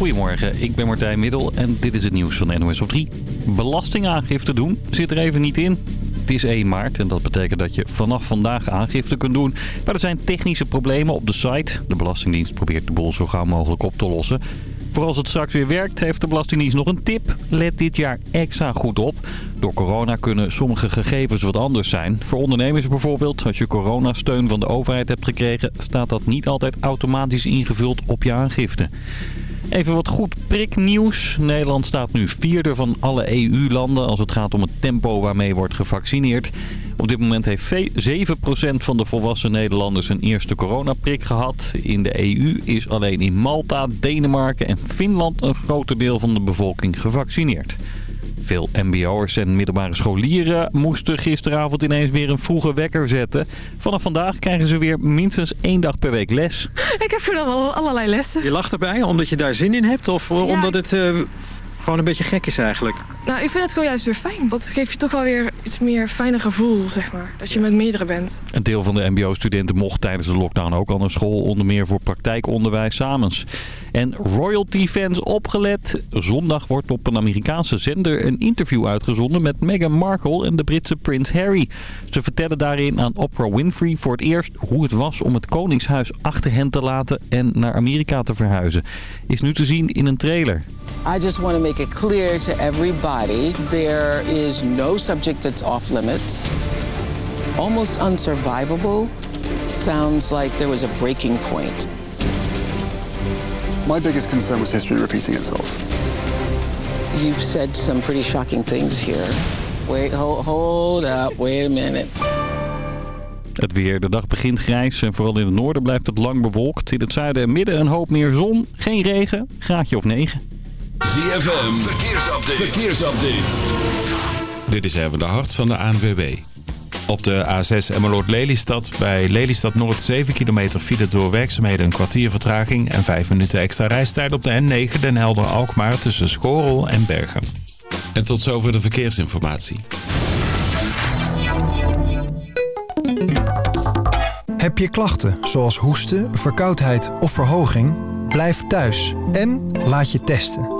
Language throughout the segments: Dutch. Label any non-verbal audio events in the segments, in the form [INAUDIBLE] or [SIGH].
Goedemorgen, ik ben Martijn Middel en dit is het nieuws van NOS op 3. Belastingaangifte doen zit er even niet in. Het is 1 maart en dat betekent dat je vanaf vandaag aangifte kunt doen. Maar er zijn technische problemen op de site. De Belastingdienst probeert de boel zo gauw mogelijk op te lossen. Voor als het straks weer werkt, heeft de Belastingdienst nog een tip. Let dit jaar extra goed op. Door corona kunnen sommige gegevens wat anders zijn. Voor ondernemers bijvoorbeeld, als je coronasteun van de overheid hebt gekregen... staat dat niet altijd automatisch ingevuld op je aangifte. Even wat goed priknieuws. Nederland staat nu vierde van alle EU-landen als het gaat om het tempo waarmee wordt gevaccineerd. Op dit moment heeft 7% van de volwassen Nederlanders een eerste coronaprik gehad. In de EU is alleen in Malta, Denemarken en Finland een groter deel van de bevolking gevaccineerd. Veel mbo'ers en middelbare scholieren moesten gisteravond ineens weer een vroege wekker zetten. Vanaf vandaag krijgen ze weer minstens één dag per week les. Ik heb dan al allerlei lessen. Je lacht erbij omdat je daar zin in hebt of omdat het uh, gewoon een beetje gek is eigenlijk? Nou, ik vind het gewoon juist weer fijn. Dat geeft je toch wel weer iets meer fijne gevoel, zeg maar. Dat je met meerdere bent. Een deel van de mbo-studenten mocht tijdens de lockdown ook al naar school. Onder meer voor praktijkonderwijs samens. En royalty-fans opgelet. Zondag wordt op een Amerikaanse zender een interview uitgezonden met Meghan Markle en de Britse prins Harry. Ze vertellen daarin aan Oprah Winfrey voor het eerst hoe het was om het koningshuis achter hen te laten en naar Amerika te verhuizen. Is nu te zien in een trailer. I just want to make it clear to everybody there is no subject that's off limits. Almost unsurvivable sounds like there was a breaking point. My biggest concern was history repeating itself. You've said some pretty shocking things here. Wait, hold, hold up, wait a minute. Het weer. De dag begint grijs en vooral in het noorden blijft het lang bewolkt. In het zuiden en midden een hoop meer zon. Geen regen. Graadje of 9. ZFM. Verkeersupdate. Verkeersupdate. Dit is even de hart van de ANWB. Op de A6 Emmeloord-Lelystad bij Lelystad Noord 7 kilometer file door werkzaamheden een kwartier vertraging en 5 minuten extra reistijd op de N9 Den Helder-Alkmaar tussen Schorel en Bergen. En tot zover de verkeersinformatie. Heb je klachten zoals hoesten, verkoudheid of verhoging? Blijf thuis en laat je testen.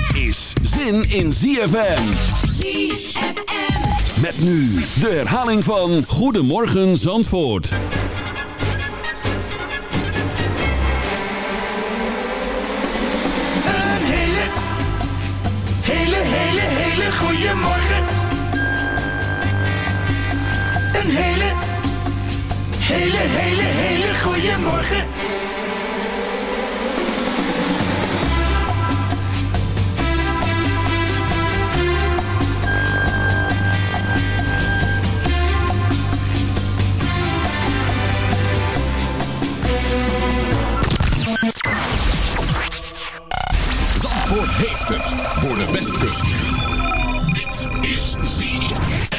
is zin in ZFM. ZFM. Met nu de herhaling van Goedemorgen Zandvoort. Een hele, hele, hele, hele goede morgen. Een hele, hele, hele, hele goede morgen. Voor de Westkust. Dit is ZFM.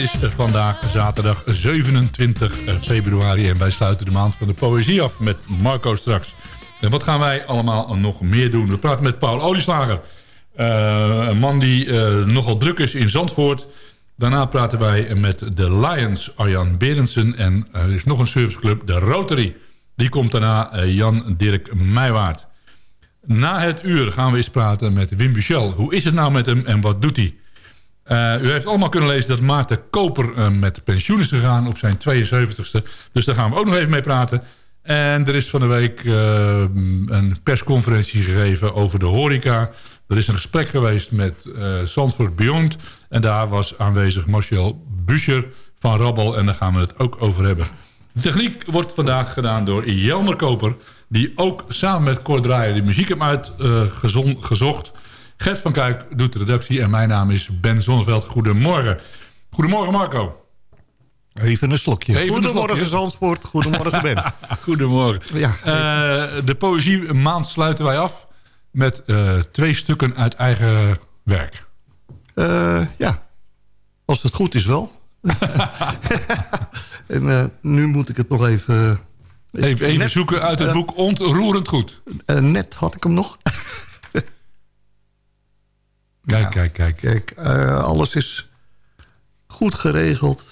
Is eh, vandaag zaterdag 27 eh, februari en wij sluiten de maand van de poëzie af met Marco straks. En wat gaan wij allemaal nog meer doen? We praten met Paul Olieslager, uh, een man die uh, nogal druk is in Zandvoort. Daarna praten wij met de Lions, Arjan Berendsen. En er is nog een serviceclub, de Rotary. Die komt daarna Jan-Dirk Meijwaard. Na het uur gaan we eens praten met Wim Buchel. Hoe is het nou met hem en wat doet hij? Uh, u heeft allemaal kunnen lezen dat Maarten Koper uh, met pensioen is gegaan op zijn 72ste. Dus daar gaan we ook nog even mee praten. En er is van de week uh, een persconferentie gegeven over de horeca. Er is een gesprek geweest met Zandvoort Beyond. En daar was aanwezig Marcel Buscher van Rabbel. En daar gaan we het ook over hebben. De techniek wordt vandaag gedaan door Jelmer Koper. Die ook samen met Cor Draaier de muziek heeft uitgezocht. Gert van Kuik doet de redactie en mijn naam is Ben Zonneveld. Goedemorgen. Goedemorgen Marco. Even een slokje. Even Goedemorgen een slokje. Zandvoort. Goedemorgen Ben. [LAUGHS] Goedemorgen. Ja, uh, de poëzie maand sluiten wij af met uh, twee stukken uit eigen werk. Uh, ja, als het goed is wel. [LAUGHS] [LAUGHS] en nu moet ik het nog even... Even, even net, zoeken uit het boek Ontroerend Goed. net had ik hem nog. Kijk, Nou, kijk, kijk. Kijk, uh, alles is goed geregeld.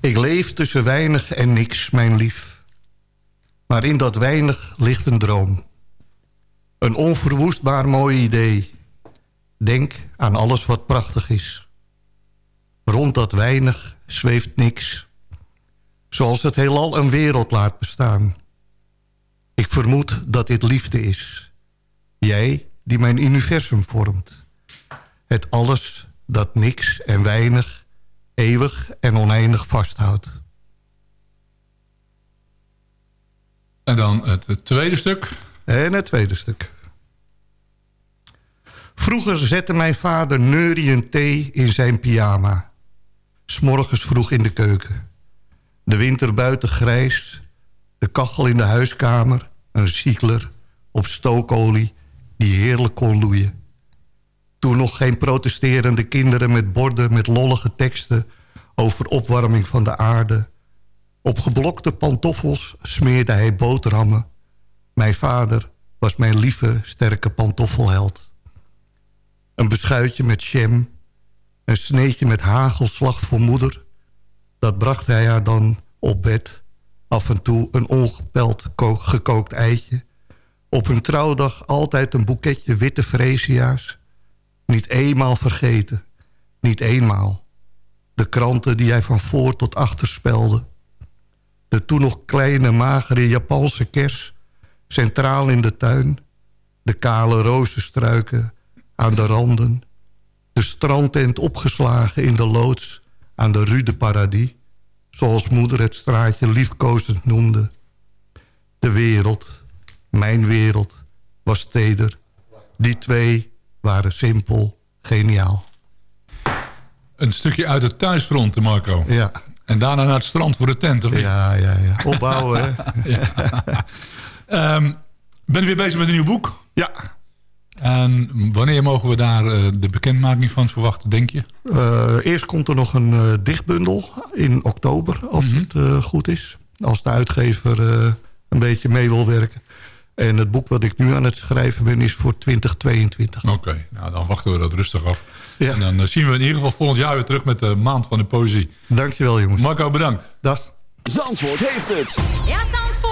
Ik leef tussen weinig en niks, mijn lief. Maar in dat weinig ligt een droom. Een onverwoestbaar mooi idee. Denk aan alles wat prachtig is. Rond dat weinig zweeft niks. Zoals het heelal een wereld laat bestaan. Ik vermoed dat dit liefde is. Jij die mijn universum vormt. Het alles dat niks en weinig, eeuwig en oneindig vasthoudt. En dan het, tweede stuk. En het tweede stuk. Vroeger zette mijn vader neuriënd thee in zijn pyjama. S'morgens vroeg in de keuken. De winter buiten grijs, de kachel in de huiskamer, een ziekler op stookolie die heerlijk kon loeien. Toen nog geen protesterende kinderen met borden met lollige teksten over opwarming van de aarde. Op geblokte pantoffels smeerde hij boterhammen. Mijn vader was mijn lieve, sterke pantoffelheld. Een beschuitje met jam, een sneetje met hagelslag voor moeder. Dat bracht hij haar dan op bed af en toe een ongepeld gekookt eitje. Op een trouwdag altijd een boeketje witte freesia's. Niet eenmaal vergeten, niet eenmaal. De kranten die hij van voor tot achter spelde. De toen nog kleine magere Japanse kers, centraal in de tuin. De kale rozenstruiken aan de randen. De strandtent opgeslagen in de loods aan de Rue de Paradis zoals moeder het straatje liefkozend noemde. De wereld, mijn wereld, was teder. Die twee waren simpel, geniaal. Een stukje uit het thuisfront, Marco. Ja. En daarna naar het strand voor de tent, of? Ja, ja, ja. [LAUGHS] Opbouwen, hè? ja. um, ben je weer bezig met een nieuw boek? Ja. En wanneer mogen we daar uh, de bekendmaking van verwachten, denk je? Uh, eerst komt er nog een uh, dichtbundel in oktober, als mm -hmm. het goed is. Als de uitgever een beetje mee wil werken. En het boek wat ik nu aan het schrijven ben is voor 2022. Oké, okay, nou dan wachten we dat rustig af. Ja. En dan zien we in ieder geval volgend jaar weer terug met de Maand van de Poëzie. Dankjewel jongens. Marco, bedankt. Dag. Zandvoort heeft het. Ja, Zandvoort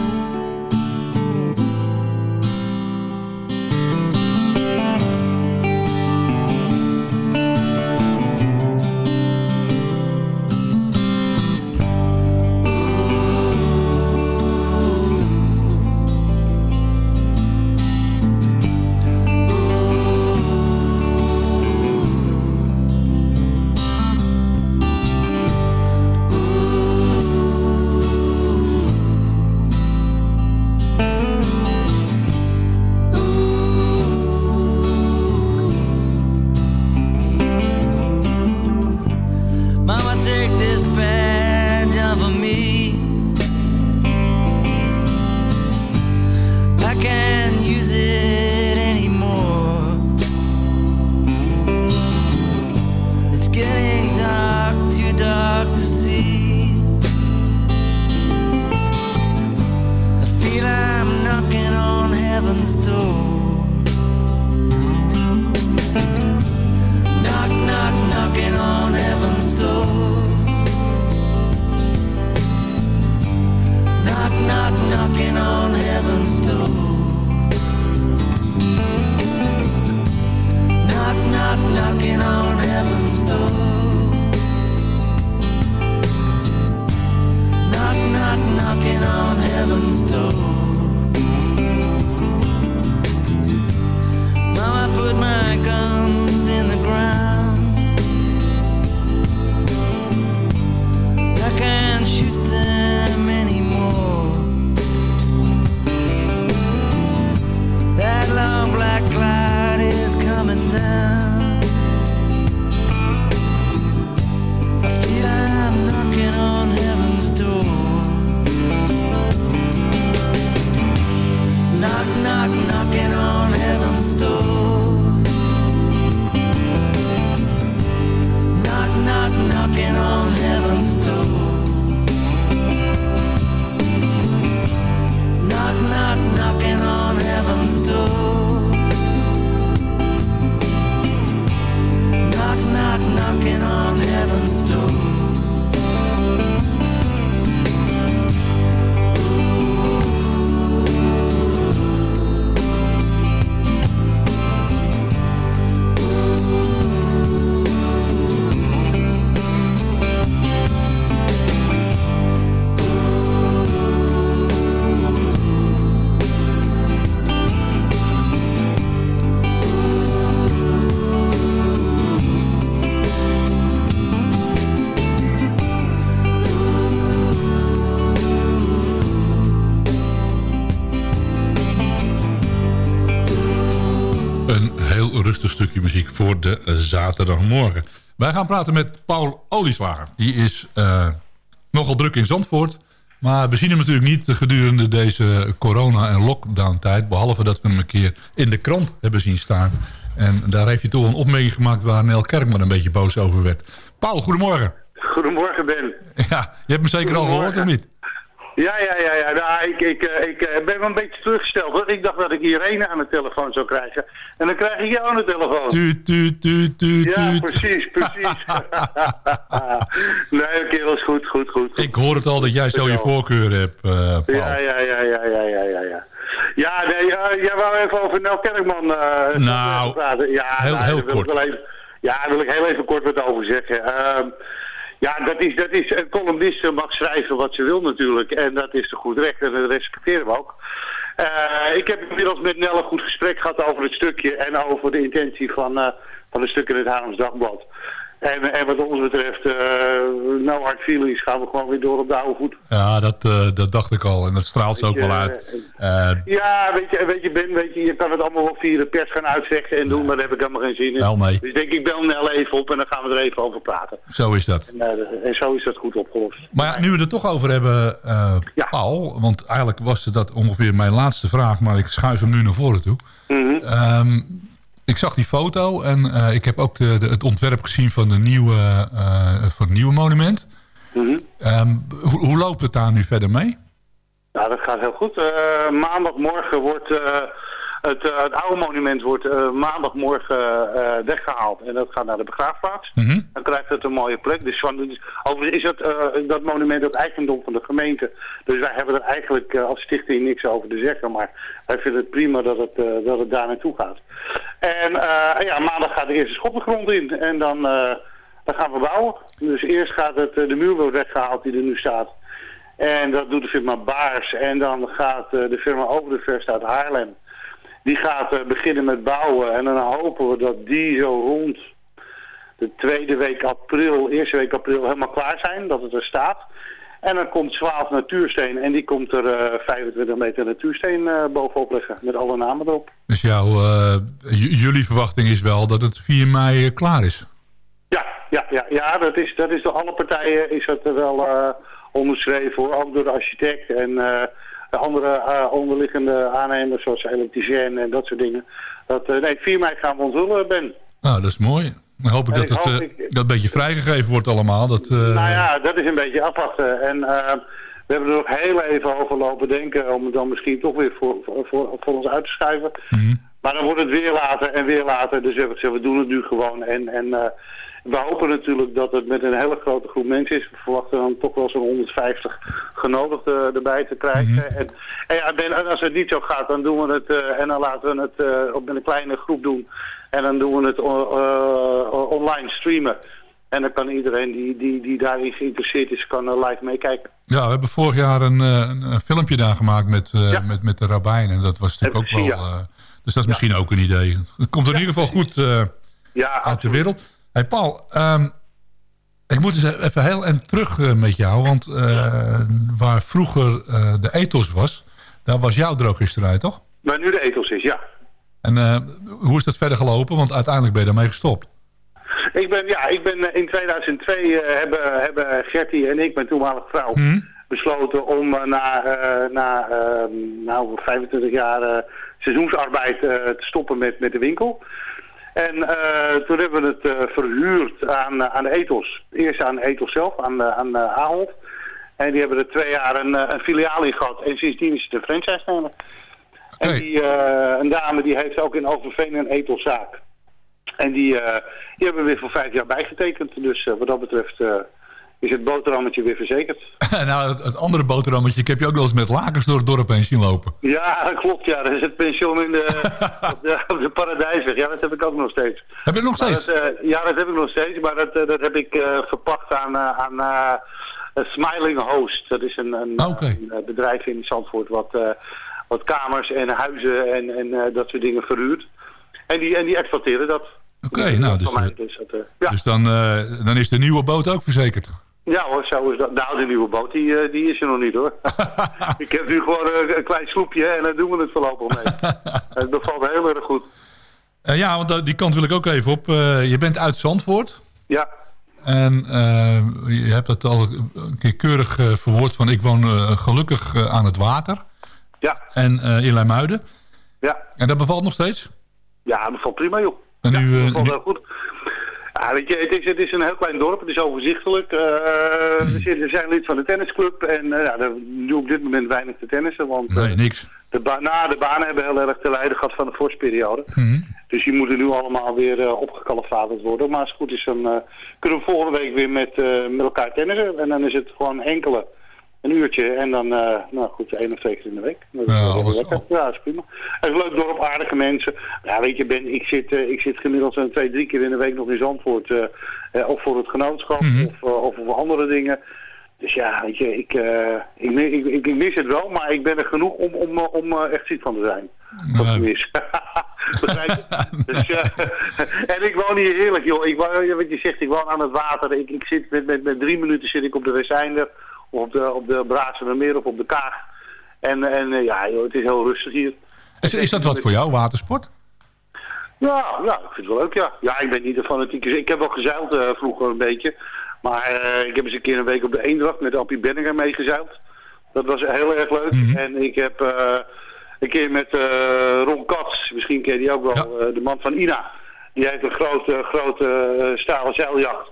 Zaterdagmorgen. Wij gaan praten met Paul Olieslager. Die is eh, nogal druk in Zandvoort. Maar we zien hem natuurlijk niet gedurende deze corona- en lockdown-tijd. Behalve dat we hem een keer in de krant hebben zien staan. En daar heeft hij toch een opmerking gemaakt waar Nel Kerkman een beetje boos over werd. Paul, goedemorgen. Goedemorgen, Ben. Ja, je hebt me zeker al gehoord of niet? Ja, ja, ja, ja. Nou, ik, ik, eh, ik eh, ben wel een beetje teruggesteld. Hoor. Ik dacht dat ik Irene aan de telefoon zou krijgen. En dan krijg ik jou aan de telefoon. Tuut, tuut, tuut, tuut, Ja, precies, precies. [LAUGHS] nee, kerel is goed, goed, goed. Ik hoor het al dat jij zo je voorkeur hebt, Paul. Ja, ja, ja, ja, ja, ja, ja, ja. Ja, nee, jij wou even over Nel Kerkman eh, Nou, praten. Ja, heel- nou, heel wil kort. even, ja, daar wil ik heel even kort wat over zeggen. Ja, dat is, dat is, een columnist mag schrijven wat ze wil natuurlijk. En dat is toch goed recht en dat respecteren we ook. Eh, ik heb inmiddels met Nel een goed gesprek gehad over het stukje en over de intentie van, eh, van het stuk in het Haarlems Dagblad. En, en wat ons betreft, eh no hard feelings, gaan we gewoon weer door op de oude voet. Ja, dat, eh, dat dacht ik al. En dat straalt ze ook je, wel uit. Eh, Ja, weet je, weet je, Ben, weet je, je kan het allemaal wel via de pers gaan uitvechten en doen, maar daar heb ik helemaal geen zin in. Wel nee. Dus ik denk, ik bel Nel even op en dan gaan we er even over praten. zo is dat. En, en zo is dat goed opgelost. Maar ja, nu we het er toch over hebben, eh, Paul... want eigenlijk was dat ongeveer mijn laatste vraag... maar ik schuif hem nu naar voren toe. Ehm, ik zag die foto en eh, ik heb ook de, de- het ontwerp gezien van, de nieuwe, eh, van het nieuwe monument. Mhm. Ehm, hoe, hoe loopt het daar nu verder mee? Nou, dat gaat heel goed. Eh, maandagmorgen wordt het, eh, het oude monument wordt eh, maandagmorgen eh, weggehaald. En dat gaat naar de begraafplaats. Mhm. Dan krijgt het een mooie plek. Dus van, dus, overigens is het, dat monument het eigendom van de gemeente. Dus wij hebben er eigenlijk als stichting niks over te zeggen. Maar wij vinden het prima dat het, dat het daar naartoe gaat. En ja, maandag gaat de eerste schop de grond in. En dan, dan gaan we bouwen. Dus eerst gaat het, de muur wordt weggehaald die er nu staat. En dat doet de firma Baars. En dan gaat de firma Over de Verst uit Haarlem. Die gaat eh, beginnen met bouwen. En dan hopen we dat die zo rond de tweede week april, eerste week april helemaal klaar zijn. Dat het er staat. En dan komt 12 natuursteen. En die komt er eh, 25 meter natuursteen eh, bovenop leggen. Met alle namen erop. Dus jouw, eh, jullie verwachting is wel dat het 4 mei eh, klaar is? Ja, ja, ja, ja dat, is, dat is door alle partijen is dat er wel eh, onderschreven hoor. Ook door de architect en eh, de andere eh, onderliggende aannemers zoals elektricien en dat soort dingen. Dat, eh, nee, 4 mei gaan we onthullen, Ben. Nou, dat is mooi. Dan hoop ik En dat ik het hoop eh, ik- dat een beetje vrijgegeven wordt allemaal. Dat, eh, Nou ja, dat is een beetje afwachten. En eh, we hebben er nog heel even over lopen denken om het dan misschien toch weer voor, voor, voor, ons uit te schuiven. mhm. Maar dan wordt het weer later en weer later. Dus we hebben gezegd, we doen het nu gewoon. En, en eh, we hopen natuurlijk dat het met een hele grote groep mensen is. We verwachten dan toch wel zo'n 150 genodigden erbij te krijgen. en, en, als het niet zo gaat, dan doen we het eh, en dan laten we het eh, op met een kleine groep doen. En dan doen we het eh, online streamen. En dan kan iedereen die, die, die daarin geïnteresseerd is, kan live meekijken. Ja, we hebben vorig jaar een, een, filmpje daar gemaakt met, met, met de rabbijn. En dat was natuurlijk ook wel... dus dat is misschien ook een idee. Het komt in ieder geval goed Ja, uit de wereld. Hey Paul, ehm, ik moet eens even heel en terug eh, met jou. Want eh, waar vroeger eh, de ethos was, daar was jouw drogisterij, toch? Waar nu de ethos is, ja. En hoe is dat verder gelopen? Want uiteindelijk ben je daarmee gestopt. Ik ben, ja, ik ben in 2002 eh, hebben, hebben Gertie en ik, mijn toenmalige vrouw, Mhm. besloten om na, na ehm, nou, 25 jaar seizoensarbeid te stoppen met, met de winkel. En eh, toen hebben we het eh, verhuurd aan, eh, aan de Ethos. Eerst aan Ethos zelf, aan, aan Ahold. En die hebben er twee jaar een, een filiaal in gehad. En sindsdien is het een franchise-nemer. En die, een dame die heeft ook in Overveen een Ethoszaak. En die, die hebben we weer voor vijf jaar bijgetekend. Dus wat dat betreft is het boterhammetje weer verzekerd. [LAUGHS] nou, het, het andere boterhammetje, ik heb je ook wel eens met lakens door het dorp heen zien lopen. Ja, dat klopt. Ja, dat is het pensioen in de, [LAUGHS] op de, op de Paradijsweg. Ja, dat heb ik ook nog steeds. Heb je nog steeds? dat, eh, ja, dat heb ik nog steeds. Maar dat, eh, dat heb ik eh, verpakt aan, aan Smiling Host. Dat is een, een, een, bedrijf in Zandvoort wat, wat kamers en huizen en, en dat soort dingen verhuurt. En die, en die exploiteren dat. Oké, nou, dus, mij, dus dat, ja. dus dan, dan is de nieuwe boot ook verzekerd. Ja hoor, zo is dat. Nou, de nieuwe boot, die, eh, die is er nog niet hoor. [LAUGHS] ik heb nu gewoon eh, een klein sloepje en daar doen we het voorlopig mee. [LAUGHS] het bevalt heel erg goed. Eh, ja, want die kant wil ik ook even op. Eh, je bent uit Zandvoort. Ja. En eh, je hebt het al een keer keurig eh, verwoord van ik woon eh, gelukkig eh, aan het water. Ja. En eh, in Leimuiden. Ja. En dat bevalt nog steeds? Ja, dat valt prima joh. En nu, eh, Dat valt nu- heel goed. Ja, weet je, het is, het is een heel klein dorp, het is overzichtelijk. Eh, we, zijn lid van de tennisclub en eh, ja, daar nu op dit moment weinig te tennissen. Want eh, nee, niks. de, ba na, de banen hebben heel erg te lijden gehad van de vorstperiode. Dus die moeten nu allemaal weer eh opgekalefaterd worden. Maar als het goed is, dan eh, kunnen we volgende week weer met, eh, met elkaar tennissen. En dan is het gewoon enkele, een uurtje. En dan, eh, nou goed, één of twee keer in de week. Dat is Ja, alles- lekker. Ja, dat is prima. Het is leuk dorp, aardige mensen. Ja, weet je, Ben, ik zit, eh, ik zit gemiddeld zo'n twee, drie keer in de week nog in Zandvoort. eh eh, of voor het genootschap, of, eh, of voor andere dingen. Dus ja, weet je, ik, eh, ik, ik, ik, ik mis het wel, maar ik ben er genoeg om, om, eh, om eh, echt ziek van te zijn. Ik mis. [LAUGHS] Begrijp je? [LAUGHS] dus, eh, [LAUGHS] en ik woon hier heerlijk, joh. Ik, woon- wat je zegt, ik woon aan het water. Ik, ik zit met, met, met drie minuten zit ik op de Westeinder, of op de, op de Braatsemermeer of op de Kaag. En, en eh, ja, joh, het is heel rustig hier. Is, is dat wat voor jou, watersport? Ja, ja, ik vind het wel leuk, ja. Ja, ik ben niet een fanatieke... Ik heb wel gezeild eh, vroeger een beetje. Maar eh, ik heb eens een keer een week op de Eendracht met Appie Benninger meegezeild. Dat was heel erg leuk. En ik heb een keer met Ron Kats, misschien ken je die ook wel, de man van Ina. Die heeft een grote, grote stalen zeiljacht.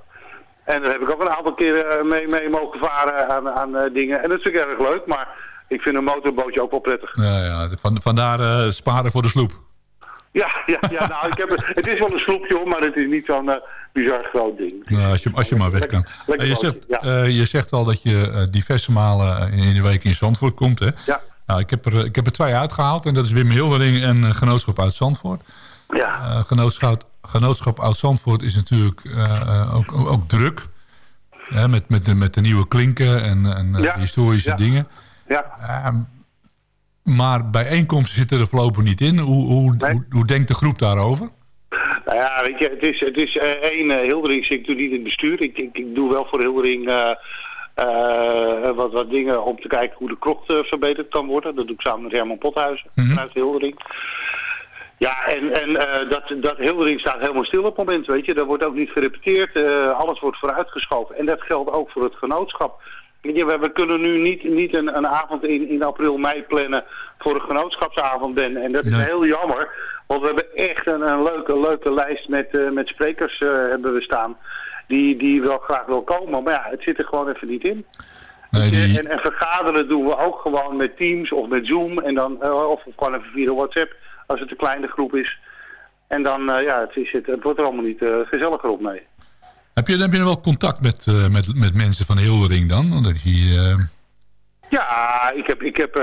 En daar heb ik ook een aantal keren mee, mee mogen varen aan, aan eh, dingen. En dat vind ik erg leuk, maar ik vind een motorbootje ook wel prettig. Ja, ja van, vandaar eh, sparen voor de sloep. Ja, ja, ja nou, ik heb, het het is wel een sloepje hoor, maar het is niet zo'n eh, bizar groot ding. Nou, als, je, als je maar weg kan. lekker Eh, je, zegt, eh, je zegt al dat je eh, diverse malen in de week in Zandvoort komt. Hè? Ja. Nou, ik, heb er, ik heb er twee uitgehaald. En dat is Wim Hildering en eh, Genootschap uit Zandvoort. Ja. Eh, genootschap, Genootschap uit Zandvoort is natuurlijk eh, eh, ook, ook, druk. Hè, met, met, de, met de nieuwe klinken en, en eh, historische Ja. dingen. Ja. Ehm, maar bijeenkomsten zitten er voorlopig niet in. Hoe, hoe, hoe, hoe denkt de groep daarover? Nou ja, weet je, het is, het is één, Hildering zit natuurlijk niet in het bestuur. Ik, ik, ik doe wel voor Hildering wat, wat dingen om te kijken hoe de krocht verbeterd kan worden. Dat doe ik samen met Herman Pothuizen vanuit Hildering. Ja, en, en eh, dat, dat Hildering staat helemaal stil op het moment, weet je. Daar wordt ook niet gerepeteerd, eh, alles wordt vooruitgeschoven. En dat geldt ook voor het genootschap. We, we kunnen nu niet, niet een, een avond in, in april, mei plannen voor een genootschapsavond, Ben. En dat is Nee. heel jammer, want we hebben echt een, een leuke, leuke lijst met, eh, met sprekers hebben we staan. Die, die wel graag wil komen, maar ja, het zit er gewoon even niet in. Nee, die, En, en vergaderen doen we ook gewoon met Teams of met Zoom. En dan, of gewoon even via WhatsApp, als het een kleine groep is. En dan, eh, ja, het, is, het, het wordt er allemaal niet eh, gezelliger op mee. heb, je, heb je wel contact met, eh, met, met mensen van Hildering dan? Dat je, eh, Ja, ik heb, ik heb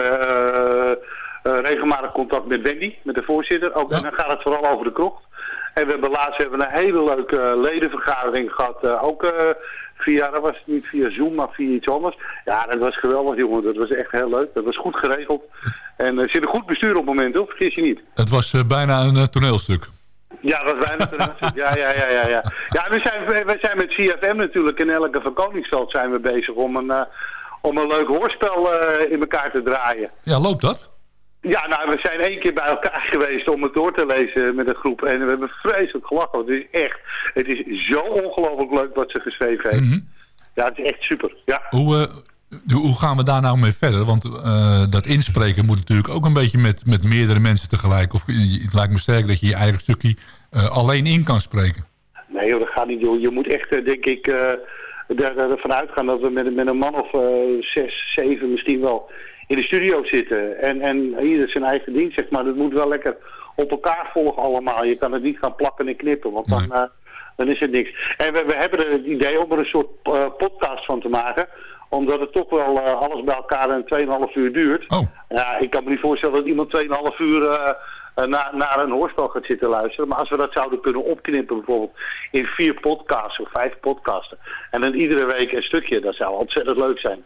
regelmatig contact met Wendy, met de voorzitter. Ook, En dan gaat het vooral over de krocht. En we hebben laatst hebben we een hele leuke ledenvergadering gehad. eh, ook via, dat was niet via Zoom, maar via iets anders. Ja, dat was geweldig, jongen. Dat was echt heel leuk. Dat was goed geregeld. En er zit een goed bestuur op het moment, hoor. Vergis je niet. het was eh, bijna een eh, toneelstuk. Ja, dat was bijna ten Ja, ja, ja, ja. Ja, ja we, zijn, we zijn met CFM natuurlijk in elke van Koningsveld zijn we bezig om een, eh, om een leuk hoorspel eh, in elkaar te draaien. Ja, loopt dat? Ja, nou, we zijn één keer bij elkaar [LAUGHS] geweest om het door te lezen met een groep. En we hebben vreselijk gelachen. Het is echt, het is zo ongelooflijk leuk wat ze geschreven heeft. Ja, het is echt super. Ja. Hoe, eh, hoe gaan we daar nou mee verder? Want eh, dat inspreken moet natuurlijk ook een beetje met, met meerdere mensen tegelijk. Of je- het lijkt me sterk dat je je eigen stukje eh, alleen in kan spreken. Nee joh, dat gaat niet joh. Je moet echt, eh, denk ik, eh, er- er- ervan uitgaan dat we met, met een man of eh, zes, zeven misschien wel in de studio zitten. En, en ieder zijn eigen ding, zeg maar. Dat moet wel lekker op elkaar volgen allemaal. Je kan het niet gaan plakken en knippen, want dan, eh, dan is het niks. En we, we hebben er het idee om er een soort eh, podcast van te maken omdat het toch wel eh, alles bij elkaar een 2,5 uur duurt. Ja, ik kan me niet voorstellen dat iemand 2,5 uur naar, naar een hoorspel gaat zitten luisteren. Maar als we dat zouden kunnen opknippen bijvoorbeeld in vier podcasts of vijf podcasten. En dan iedere week een stukje, dat zou ontzettend leuk zijn.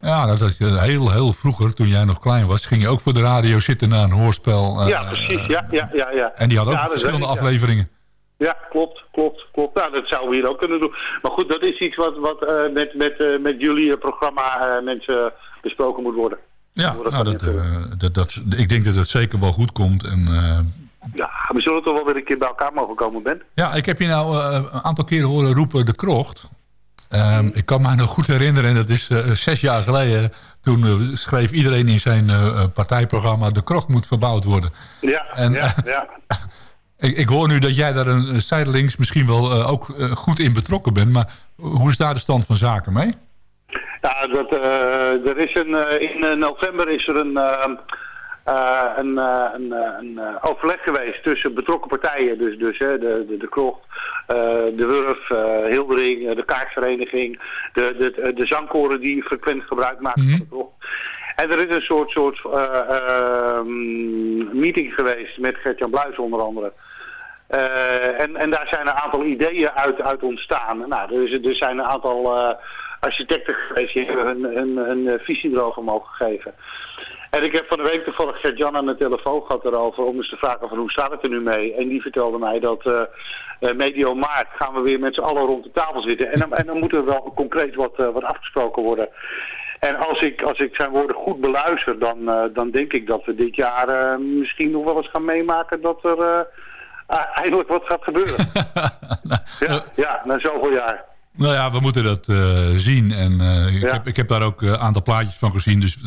Ja, dat eh, heel, heel vroeger, toen jij nog klein was... ging je ook voor de radio zitten naar een hoorspel. eh, ja, precies. Ja, ja, ja, ja. En die had ook Ja, dat verschillende ik, afleveringen. Ja, klopt, klopt, klopt. Nou, dat zouden we hier ook kunnen doen. Maar goed, dat is iets wat, wat eh, met, met, eh, met jullie programma mensen besproken moet worden. Ja, nou, dat, dat, dat, ik denk dat het zeker wel goed komt. En, Ja, we zullen toch wel weer een keer bij elkaar mogen komen, Ben. ja, ik heb je nou een aantal keren horen roepen de krocht. Ehm, ik kan me nog goed herinneren, en dat is eh, zes jaar geleden... toen eh, schreef iedereen in zijn eh, partijprogramma... de krocht moet verbouwd worden. Ja, En, ja, ja. [LAUGHS] Ik, ik hoor nu dat jij daar een zijdelings misschien wel ook goed in betrokken bent. Maar hoe is daar de stand van zaken mee? Ja, dat, er is een, in november is er een, eh, eh, een, eh, een, eh, een eh, overleg geweest tussen betrokken partijen. Dus, dus hè, de, de, de krocht, de Wurf, Hildering, de kaartvereniging, de, de, de zangkoren die frequent gebruik maken van de krocht. En er is een soort, soort eh, ehm, meeting geweest met Gert-Jan Bluis onder andere. En, en daar zijn een aantal ideeën uit, uit ontstaan. Nou, er, is, er zijn een aantal architecten geweest die hebben hun, hun, hun eh, visie erover mogen geven. En ik heb van de week toevallig Gert-Jan aan de telefoon gehad erover om eens te vragen van hoe staat het er nu mee. En die vertelde mij dat eh, medio maart gaan we weer met z'n allen rond de tafel zitten. En dan, en dan moet er wel concreet wat, eh, wat afgesproken worden. En als ik, als ik zijn woorden goed beluister, dan, dan denk ik dat we dit jaar misschien nog wel eens gaan meemaken dat er eindelijk wat gaat gebeuren. [LAUGHS] ja, ja, na zoveel jaar. Nou ja, we moeten dat zien. En ik, Ja. heb, ik heb daar ook een aantal plaatjes van gezien. Dus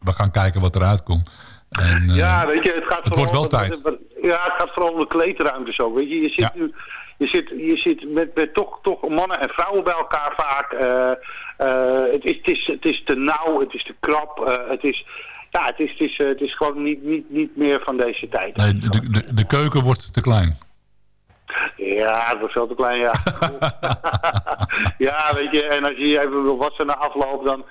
we gaan kijken wat eruit komt. En, eh, Ja, weet je, het gaat het wordt wel vooral- tijd. Ja, het gaat vooral om de kleedruimte zo. Weet je, je zit nu, je zit, je zit met, met toch, toch mannen en vrouwen bij elkaar vaak. eh, eh, het, is, het, is, het is te nauw, het is te krap, het is... Ja, het is, het is, het is gewoon niet, niet, niet meer van deze tijd. nee, de, de, de keuken wordt te klein. Ja, het was veel te klein, ja. [LAUGHS] [LAUGHS] ja, weet je, en als je even wil wassen na afloop, dan...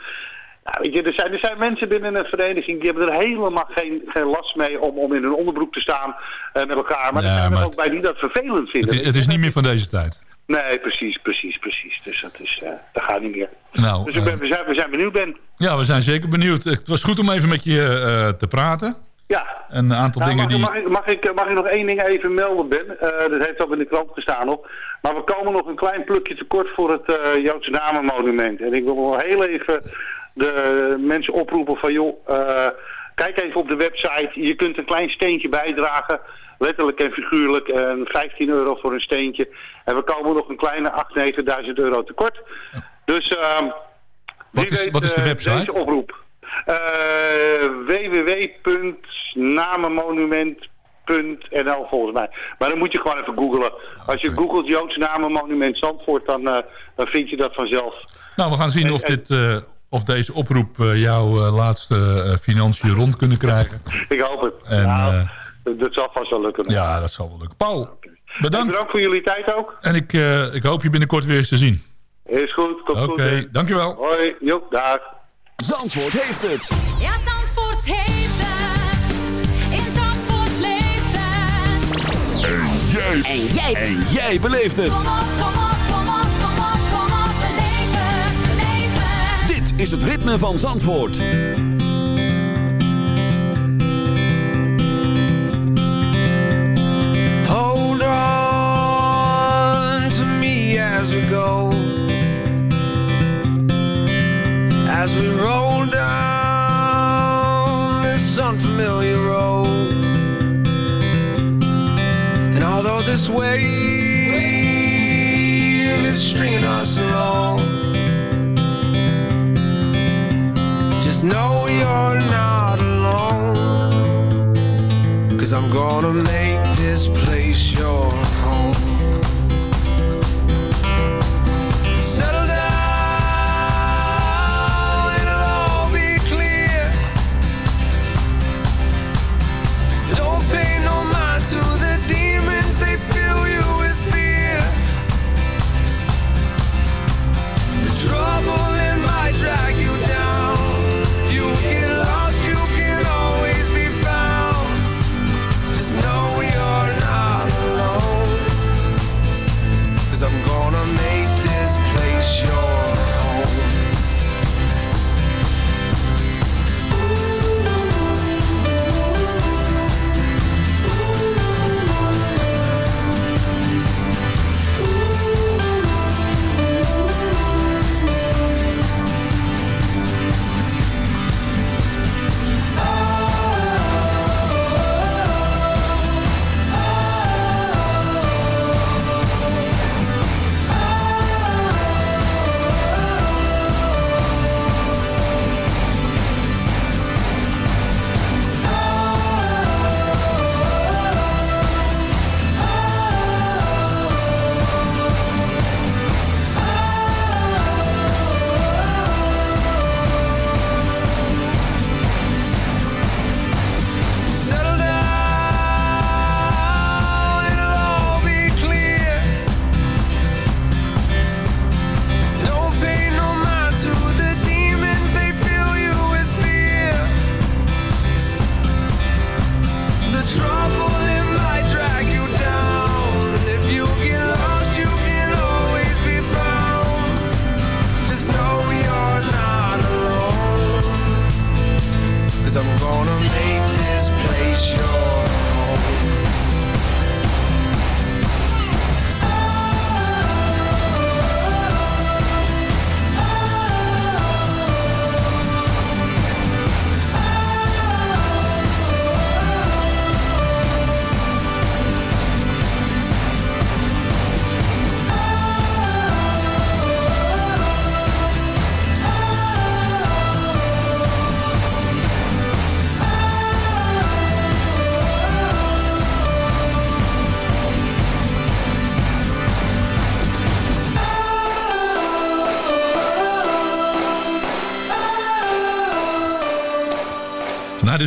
Ja, weet je, er zijn, er zijn mensen binnen een vereniging die hebben er helemaal geen, geen last mee om, om in hun onderbroek te staan eh, met elkaar. Maar Ja, er zijn er ook bij die dat vervelend Het, vinden. is- het is niet meer van deze tijd. Nee, precies, precies, precies. Dus dat, is, eh, dat gaat niet meer. Nou, dus ik ben, we, zijn, we zijn benieuwd, Ben. Ja, we zijn zeker benieuwd. Het was goed om even met je eh, te praten. Ja. En een aantal Nou, dingen mag, die... mag, ik, mag, ik, mag ik nog één ding even melden, Ben? Eh, dat heeft ook in de krant gestaan nog. Maar we komen nog een klein plukje tekort voor het eh Joodse Namenmonument. En ik wil wel heel even de mensen oproepen van... joh, eh, kijk even op de website. Je kunt een klein steentje bijdragen. Letterlijk en figuurlijk. En 15 euro voor een steentje. En we komen nog een kleine 8.000, 9.000 euro tekort. Dus... ehm, Wat is- weet, wat is de eh, website? Deze oproep. Eh www.namenmonument.nl volgens mij. Maar dan moet je gewoon even googlen. Als je googelt Joods Namenmonument Zandvoort, dan, dan vind je dat vanzelf. Nou, we gaan zien En- of, dit, of deze oproep eh, jouw eh, laatste eh, financiën rond kunnen krijgen. [LAUGHS] Ik hoop het. En, nou, dat- zal vast wel lukken. ja, dat zal wel lukken. Paul, bedankt. bedankt voor jullie tijd ook. En ik, eh, ik hoop je binnenkort weer eens te zien. Is goed, komt goed. Oké, dankjewel. Hoi, Joep, dag. Zandvoort heeft het. Ja, Zandvoort heeft het. In Zandvoort leeft het. En jij. En jij. En jij beleeft het. Kom op, kom op, kom op, is het ritme van Zandvoort. Hold on to me as we go. As we roll down this unfamiliar road. And although this wave is stringing us along, Just know you're not alone. Cause I'm gonna make this place your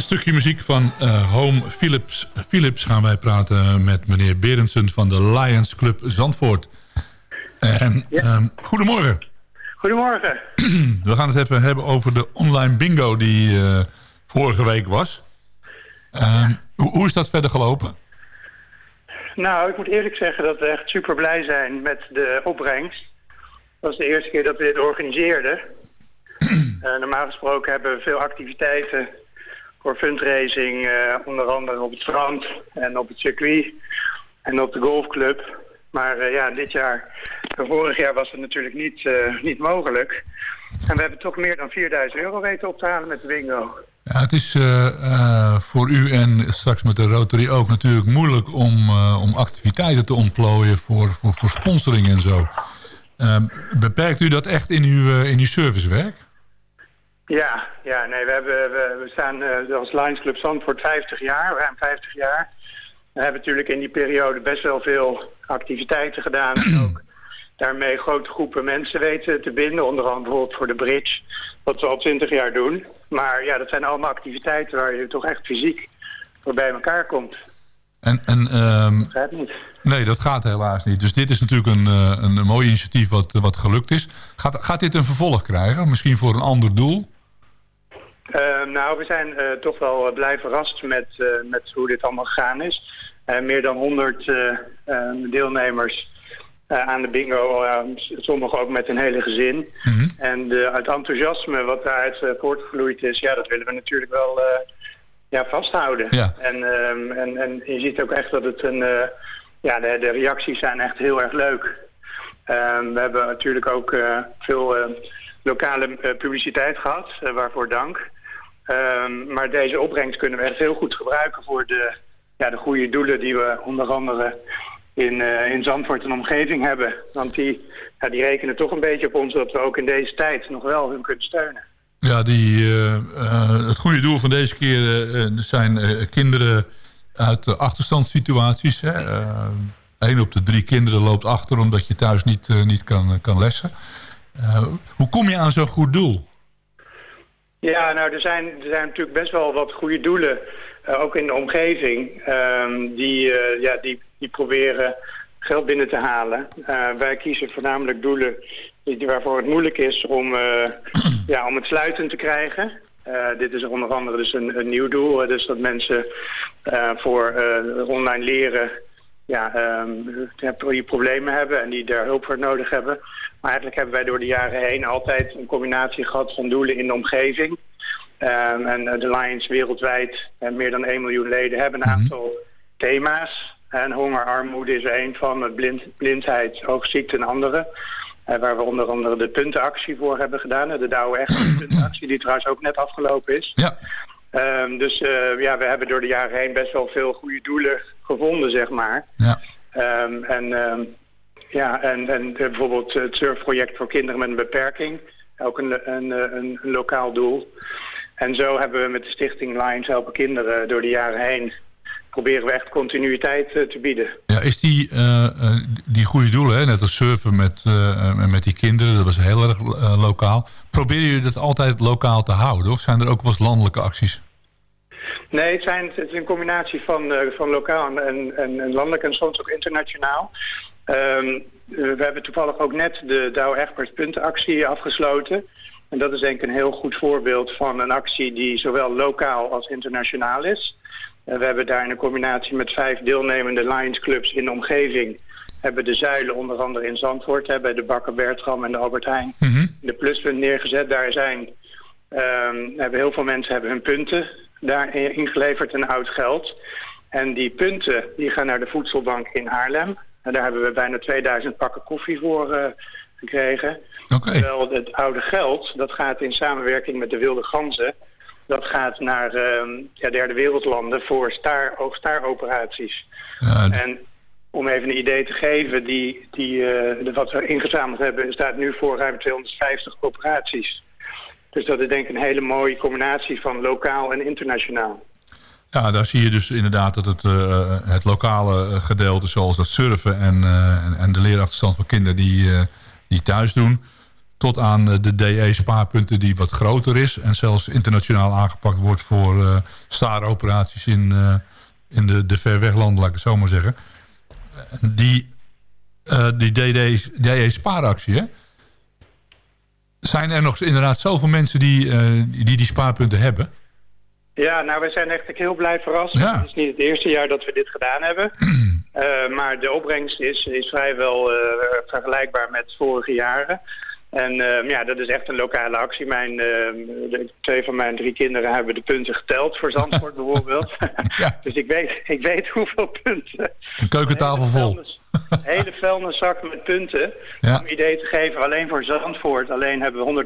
Dit stukje muziek van eh, Home Philips, Philips gaan wij praten met meneer Berendsen van de Lions Club Zandvoort. En, ehm, goedemorgen. Goedemorgen. [CLEARS THROAT] We gaan het even hebben over de online bingo die eh, vorige week was. Ehm, hoe, hoe is dat verder gelopen? Nou, ik moet eerlijk zeggen dat we echt super blij zijn met de opbrengst. Dat was de eerste keer dat we dit organiseerden. [CLEARS THROAT] Eh, normaal gesproken hebben we veel activiteiten voor fundraising, eh, onder andere op het strand en op het circuit en op de golfclub. Maar eh, ja, dit jaar, en vorig jaar was het natuurlijk niet, eh, niet mogelijk. En we hebben toch meer dan 4000 euro weten op te halen met de bingo. Ja, het is eh, eh, voor u en straks met de Rotary ook natuurlijk moeilijk om, eh, om activiteiten te ontplooien voor, voor, voor sponsoring en zo. Ehm, beperkt u dat echt in uw, eh, in uw servicewerk? Ja, ja, nee, we, hebben, we, we staan eh, als Lions Club Zandvoort 50 jaar, ruim 50 jaar. We hebben natuurlijk in die periode best wel veel activiteiten gedaan. En ook daarmee grote groepen mensen weten te binden. Onder andere bijvoorbeeld voor de bridge, wat we al 20 jaar doen. Maar ja, dat zijn allemaal activiteiten waar je toch echt fysiek voor bij elkaar komt. En, en, ehm, Dat gaat niet. nee, dat gaat helaas niet. Dus dit is natuurlijk een, eh, een, een mooi initiatief wat, wat gelukt is. Gaat, gaat dit een vervolg krijgen? Misschien voor een ander doel? Eh, nou, we zijn eh, toch wel eh, blij verrast met, eh, met hoe dit allemaal gegaan is. Meer dan 100 eh, eh, deelnemers aan de bingo, eh, sommigen ook met een hele gezin. En de, het enthousiasme wat daaruit voortgevloeid is, ja, dat willen we natuurlijk wel ja, vasthouden. Ja. En, ehm, en, en je ziet ook echt dat het een... ja, de, de reacties zijn echt heel erg leuk. Ehm, we hebben natuurlijk ook veel lokale eh, publiciteit gehad, eh, waarvoor dank. Ehm, maar deze opbrengst kunnen we echt heel goed gebruiken voor de, ja, de goede doelen die we onder andere in, eh, in Zandvoort en omgeving hebben. Want die, ja, die rekenen toch een beetje op ons dat we ook in deze tijd nog wel hun kunnen steunen. Ja, die, het goede doel van deze keer zijn kinderen uit achterstandssituaties. Hè. Eén op de drie kinderen loopt achter omdat je thuis niet, niet kan, kan lessen. Eh, hoe kom je aan zo'n goed doel? Ja, nou, er zijn, er zijn natuurlijk best wel wat goede doelen, eh, ook in de omgeving, ehm, die, eh, ja, die, die proberen geld binnen te halen. Wij kiezen voornamelijk doelen waarvoor het moeilijk is om, [CLEARS THROAT] ja, om het sluitend te krijgen. Dit is onder andere dus een, nieuw doel, dus dat mensen voor online leren ja, ehm, die problemen hebben en die daar hulp voor nodig hebben. Maar eigenlijk hebben wij door de jaren heen altijd een combinatie gehad van doelen in de omgeving. Ehm, en eh, de Lions wereldwijd, en meer dan 1 miljoen leden, hebben een aantal thema's. En honger, armoede is er een van, eh, blind, blindheid, oogziekte en andere. Eh, waar we onder andere de puntenactie voor hebben gedaan. eh, De Douwe Echt [CLEARS THROAT] puntenactie, die trouwens ook net afgelopen is. Ja. Ehm, dus eh, ja, we hebben door de jaren heen best wel veel goede doelen gevonden, zeg maar. Ja. Ehm, en ja, en, en eh, bijvoorbeeld het surfproject voor kinderen met een beperking. Ook een, een, een, een lokaal doel. En zo hebben we met de stichting Lions Helpen Kinderen door de jaren heen... proberen we echt continuïteit eh, te bieden. Ja, is die, eh, die goede doelen, hè, net als surfen met, met die kinderen, dat was heel erg lokaal. Proberen jullie dat altijd lokaal te houden? Of zijn er ook wel eens landelijke acties? Nee, het, zijn, het is een combinatie van, van lokaal en, en, en landelijk en soms ook internationaal. Ehm, eh, we hebben toevallig ook net de Douwe Egberts puntenactie afgesloten. En dat is denk ik een heel goed voorbeeld van een actie die zowel lokaal als internationaal is. We hebben daar in een combinatie met vijf deelnemende Lions clubs in de omgeving... hebben de zuilen onder andere in Zandvoort, hè, bij de Bakker Bertram en de Albert Heijn... de pluspunt neergezet. Daar zijn, ehm, hebben heel veel mensen hebben hun punten daar ingeleverd en oud geld. En die punten die gaan naar de voedselbank in Haarlem. En daar hebben we bijna 2000 pakken koffie voor eh, gekregen. Terwijl het oude geld, dat gaat in samenwerking met de wilde ganzen... dat gaat naar ehm, ja, derde wereldlanden voor staar, oogstaaroperaties. En om even een idee te geven, die, die, eh, wat we ingezameld hebben... staat nu voor ruim 250 operaties. Dus dat is denk ik een hele mooie combinatie van lokaal en internationaal. Ja, daar zie je dus inderdaad dat het, eh, het lokale eh, gedeelte, zoals dat surfen en, eh, en, en de leerachterstand van kinderen die, die thuis doen, tot aan de DE-spaarpunten die wat groter is en zelfs internationaal aangepakt wordt voor staaroperaties in, in de, de ver weglanden, laat ik het zo maar zeggen. En Die, die DE-spaaractie? Zijn er nog inderdaad zoveel mensen die die, die spaarpunten hebben? Ja, nou, we zijn echt heel blij verrast. Ja. Het is niet het eerste jaar dat we dit gedaan hebben. [CLEARS THROAT] Eh, maar de opbrengst is, is vrijwel eh, vergelijkbaar met vorige jaren. En eh, ja, dat is echt een lokale actie. Mijn, eh, de, twee van mijn drie kinderen hebben de punten geteld voor Zandvoort [LAUGHS] bijvoorbeeld. [LAUGHS] dus ik weet, ik weet hoeveel punten. Een keukentafel vol. Een hele vuilniszak met punten. Ja. Om idee te geven, alleen voor Zandvoort alleen hebben we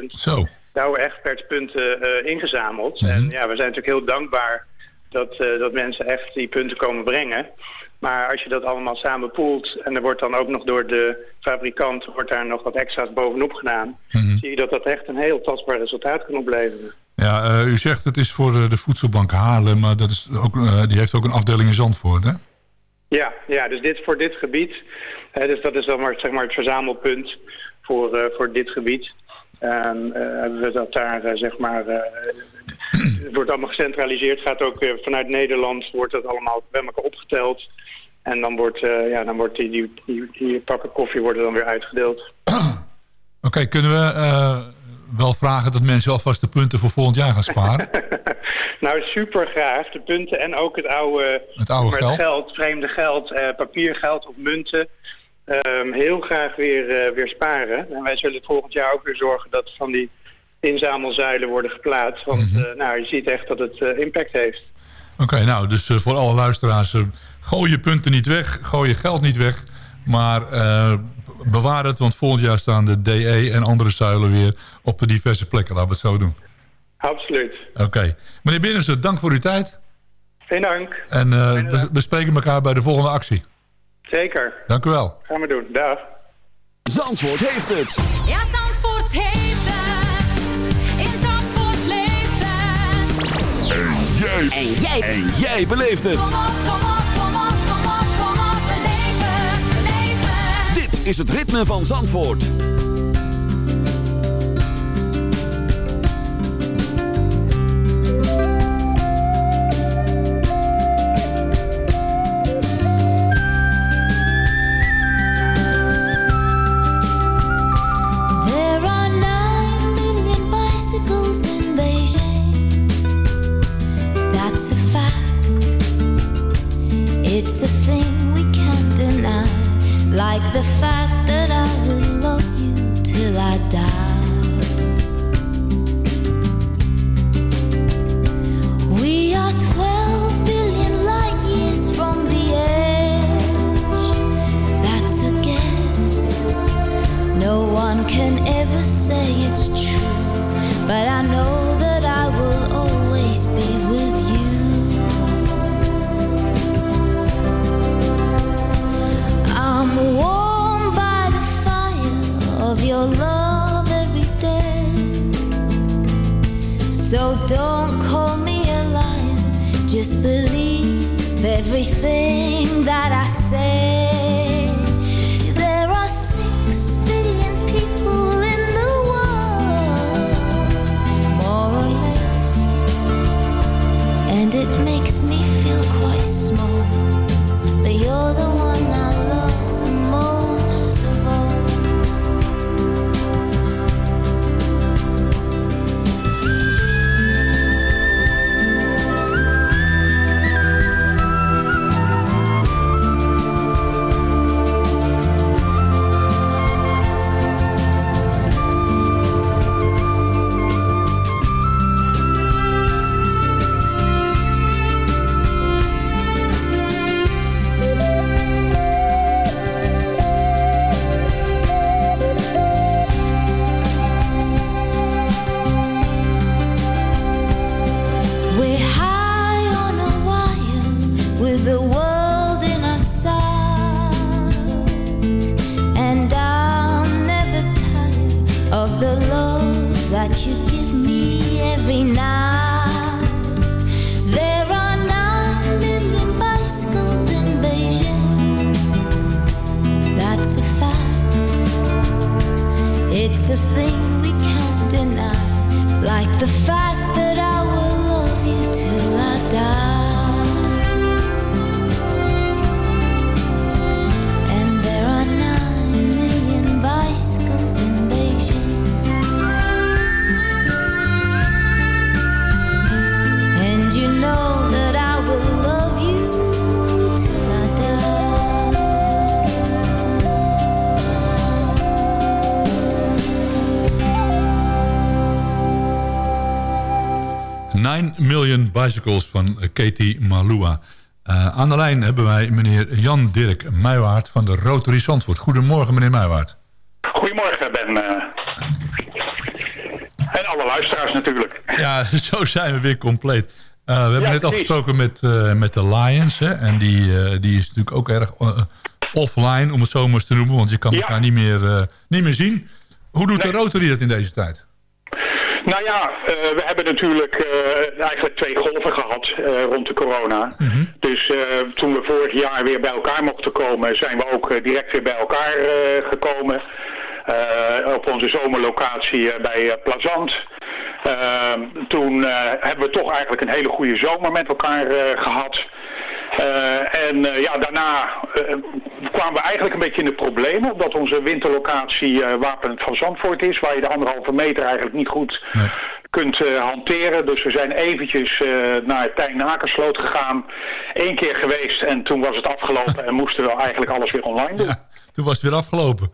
159.000 Zo. Douwe expertspunten eh, ingezameld. Mhm. En ja, we zijn natuurlijk heel dankbaar dat, eh, dat mensen echt die punten komen brengen. Maar als je dat allemaal samen poelt en er wordt dan ook nog door de fabrikant wordt daar nog wat extra's bovenop gedaan, Mhm. zie je dat dat echt een heel tastbaar resultaat kan opleveren. Ja, eh, u zegt het is voor de voedselbank Haarlem, maar dat is ook, eh, die heeft ook een afdeling in Zandvoort, hè? Ja, ja dus dit voor dit gebied. Eh, dus dat is dan maar, zeg maar het verzamelpunt voor, voor dit gebied. Ehm, eh, hebben we dat daar, eh, zeg maar... eh, het wordt allemaal gecentraliseerd. Gaat ook eh, vanuit Nederland wordt dat allemaal bij elkaar opgeteld. En dan wordt, eh, ja, dan wordt die, die, die, die pakken koffie worden dan weer uitgedeeld. Oké, kunnen we eh, wel vragen dat mensen alvast de punten voor volgend jaar gaan sparen? [LAUGHS] Nou, super graag. De punten en ook het oude, Het oude geld. vreemde geld, eh, papiergeld of munten. Ehm, heel graag weer, eh, weer sparen. En wij zullen volgend jaar ook weer zorgen dat van die inzamelzuilen worden geplaatst. Want Mhm. eh, nou, je ziet echt dat het eh, impact heeft. Oké, nou, dus voor alle luisteraars, gooi je punten niet weg, gooi je geld niet weg, maar bewaar het, want volgend jaar staan de DE en andere zuilen weer op diverse plekken. Laten we het zo doen. Absoluut. Oké. Meneer Binnense, dank voor uw tijd. Geen dank. En eh, we, we spreken elkaar bij de volgende actie. Zeker. Dank u wel. Gaan we doen. Dag. Zandvoort heeft het. Ja, Zandvoort heeft het. In Zandvoort leeft het. En jij. En jij. En jij beleeft het. Kom op, kom op, kom op, kom op, kom op. Beleef het, beleef het. Dit is het ritme van Zandvoort. Bicycles van eh, Katie Malua. Eh, aan de lijn hebben wij meneer Jan-Dirk Muiwaard van de Rotary Zandvoort. Goedemorgen meneer Muiwaard. Goedemorgen, Ben. eh. en alle luisteraars natuurlijk. Ja, [LAUGHS] zo zijn we weer compleet. We hebben Ja, net precies. afgesproken met, met de Lions. Hè, en die, die is natuurlijk ook erg offline, om het zo maar eens te noemen. Want je kan Ja. elkaar niet meer, niet meer zien. Hoe doet de Rotary dat in deze tijd? Nou ja, eh, we hebben natuurlijk eh, eigenlijk twee golven gehad eh, rond de corona. Dus eh, toen we vorig jaar weer bij elkaar mochten komen, zijn we ook direct weer bij elkaar gekomen. Op onze zomerlocatie bij eh, Plazant. Toen hebben we toch eigenlijk een hele goede zomer met elkaar eh, gehad. Eh, en eh, ja, daarna eh, kwamen we eigenlijk een beetje in de problemen, omdat onze winterlocatie Wapen van Zandvoort is, waar je de anderhalve meter eigenlijk niet goed kunt hanteren. Dus we zijn eventjes naar Tijn Nakersloot gegaan, Eén keer geweest en toen was het afgelopen en moesten we eigenlijk alles weer online doen. Toen was het weer afgelopen.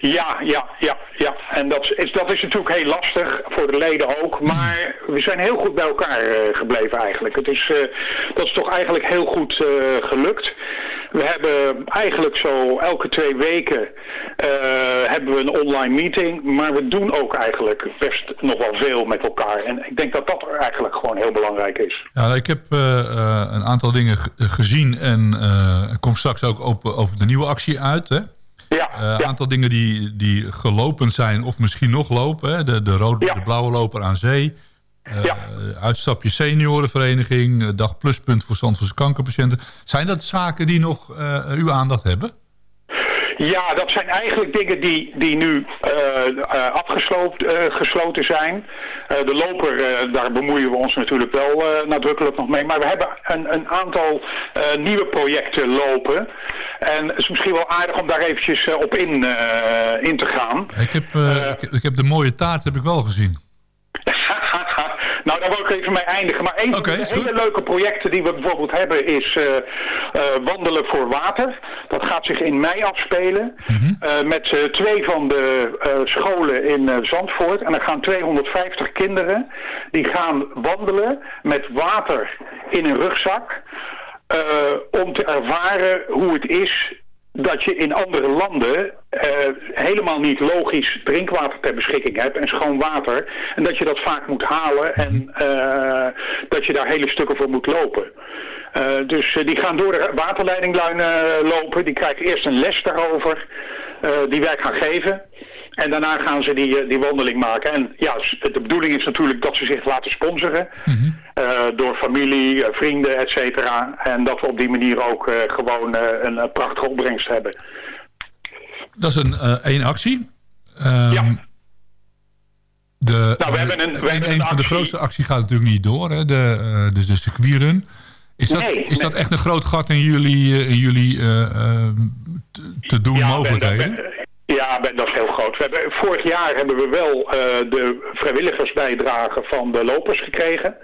Ja, ja, ja, ja. En dat is, dat is natuurlijk heel lastig voor de leden ook. Maar we zijn heel goed bij elkaar eh, gebleven eigenlijk. Het is, eh, dat is toch eigenlijk heel goed eh, gelukt. We hebben eigenlijk zo elke twee weken hebben we een online meeting. Maar we doen ook eigenlijk best nog wel veel met elkaar. En ik denk dat dat eigenlijk gewoon heel belangrijk is. Ja, ik heb een aantal dingen ge- gezien en komt straks ook op, op de nieuwe actie uit. Hè? Een aantal dingen die, die gelopen zijn of misschien nog lopen. Hè? De, de, rode, de blauwe loper aan zee. Eh, Uitstapje seniorenvereniging. eh, Dag pluspunt voor Zandvoortse kankerpatiënten. Zijn dat zaken die nog eh, uw aandacht hebben? Ja, dat zijn eigenlijk dingen die, die nu eh, eh, afgesloten eh, gesloten zijn. De loper, daar bemoeien we ons natuurlijk wel nadrukkelijk nog mee. Maar we hebben een, een aantal nieuwe projecten lopen. En het is misschien wel aardig om daar eventjes op in, in te gaan. Ik heb, ik, ik heb de mooie taart heb ik wel gezien. Nou, daar wil ik even mee eindigen. Maar een van de hele leuke projecten die we bijvoorbeeld hebben is eh, eh, Wandelen voor Water. Dat gaat zich in mei afspelen. eh, met twee van de scholen in Zandvoort. En er gaan 250 kinderen. Die gaan wandelen met water in een rugzak. om te ervaren hoe het is dat je in andere landen eh, helemaal niet logisch drinkwater ter beschikking hebt en schoon water. En dat je dat vaak moet halen en eh, dat je daar hele stukken voor moet lopen. Eh, dus die gaan door de waterleidingluinen lopen. Die krijgen eerst een les daarover die wij gaan geven. En daarna gaan ze die, eh, die wandeling maken. En ja, de bedoeling is natuurlijk dat ze zich laten sponsoren. eh, door familie, eh, vrienden, et cetera. En dat we op die manier ook gewoon een, prachtige opbrengst hebben. Dat is een één actie. Ehm, De, Nou, we hebben een- we een, hebben een van de grootste acties gaat natuurlijk niet door. Hè? De, dus de circuitrun. Is dat, Nee, is dat echt een groot gat in jullie, in jullie te, te doen Ja, mogelijkheden? Ben, ben- ja, ben, dat is heel groot. We hebben, vorig jaar hebben we wel eh, de vrijwilligersbijdrage van de lopers gekregen.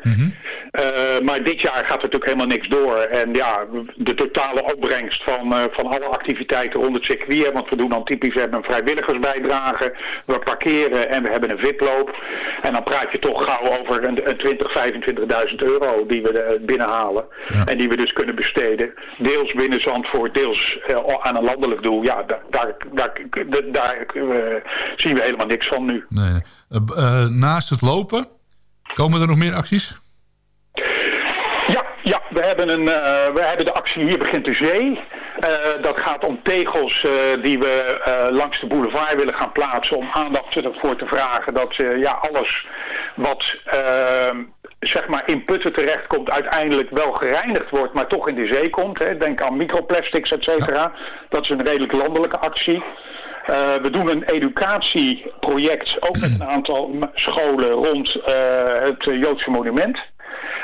Eh, maar dit jaar gaat er natuurlijk helemaal niks door. En ja, de totale opbrengst van, eh, van alle activiteiten rond het circuit. Want we doen dan typisch we hebben een vrijwilligersbijdrage. We parkeren en we hebben een VIP-loop. En dan praat je toch gauw over een, een 20, 25.000 euro die we binnenhalen. En die we dus kunnen besteden. Deels binnen Zandvoort, deels aan een landelijk doel. Ja, daar, daar, daar, daar, daar, eh, zien we helemaal niks van nu. Nee. Eh, eh, naast het lopen, komen er nog meer acties? Ja, ja we, hebben een, we hebben de actie Hier begint de zee. Dat gaat om tegels die we langs de boulevard willen gaan plaatsen om aandacht ervoor te vragen dat ja, alles wat eh, zeg maar in putten terechtkomt uiteindelijk wel gereinigd wordt, maar toch in de zee komt. Hè. Denk aan microplastics, et cetera. Dat is een redelijk landelijke actie. Eh, we doen een educatieproject, ook met een aantal scholen rond eh, het Joodse monument.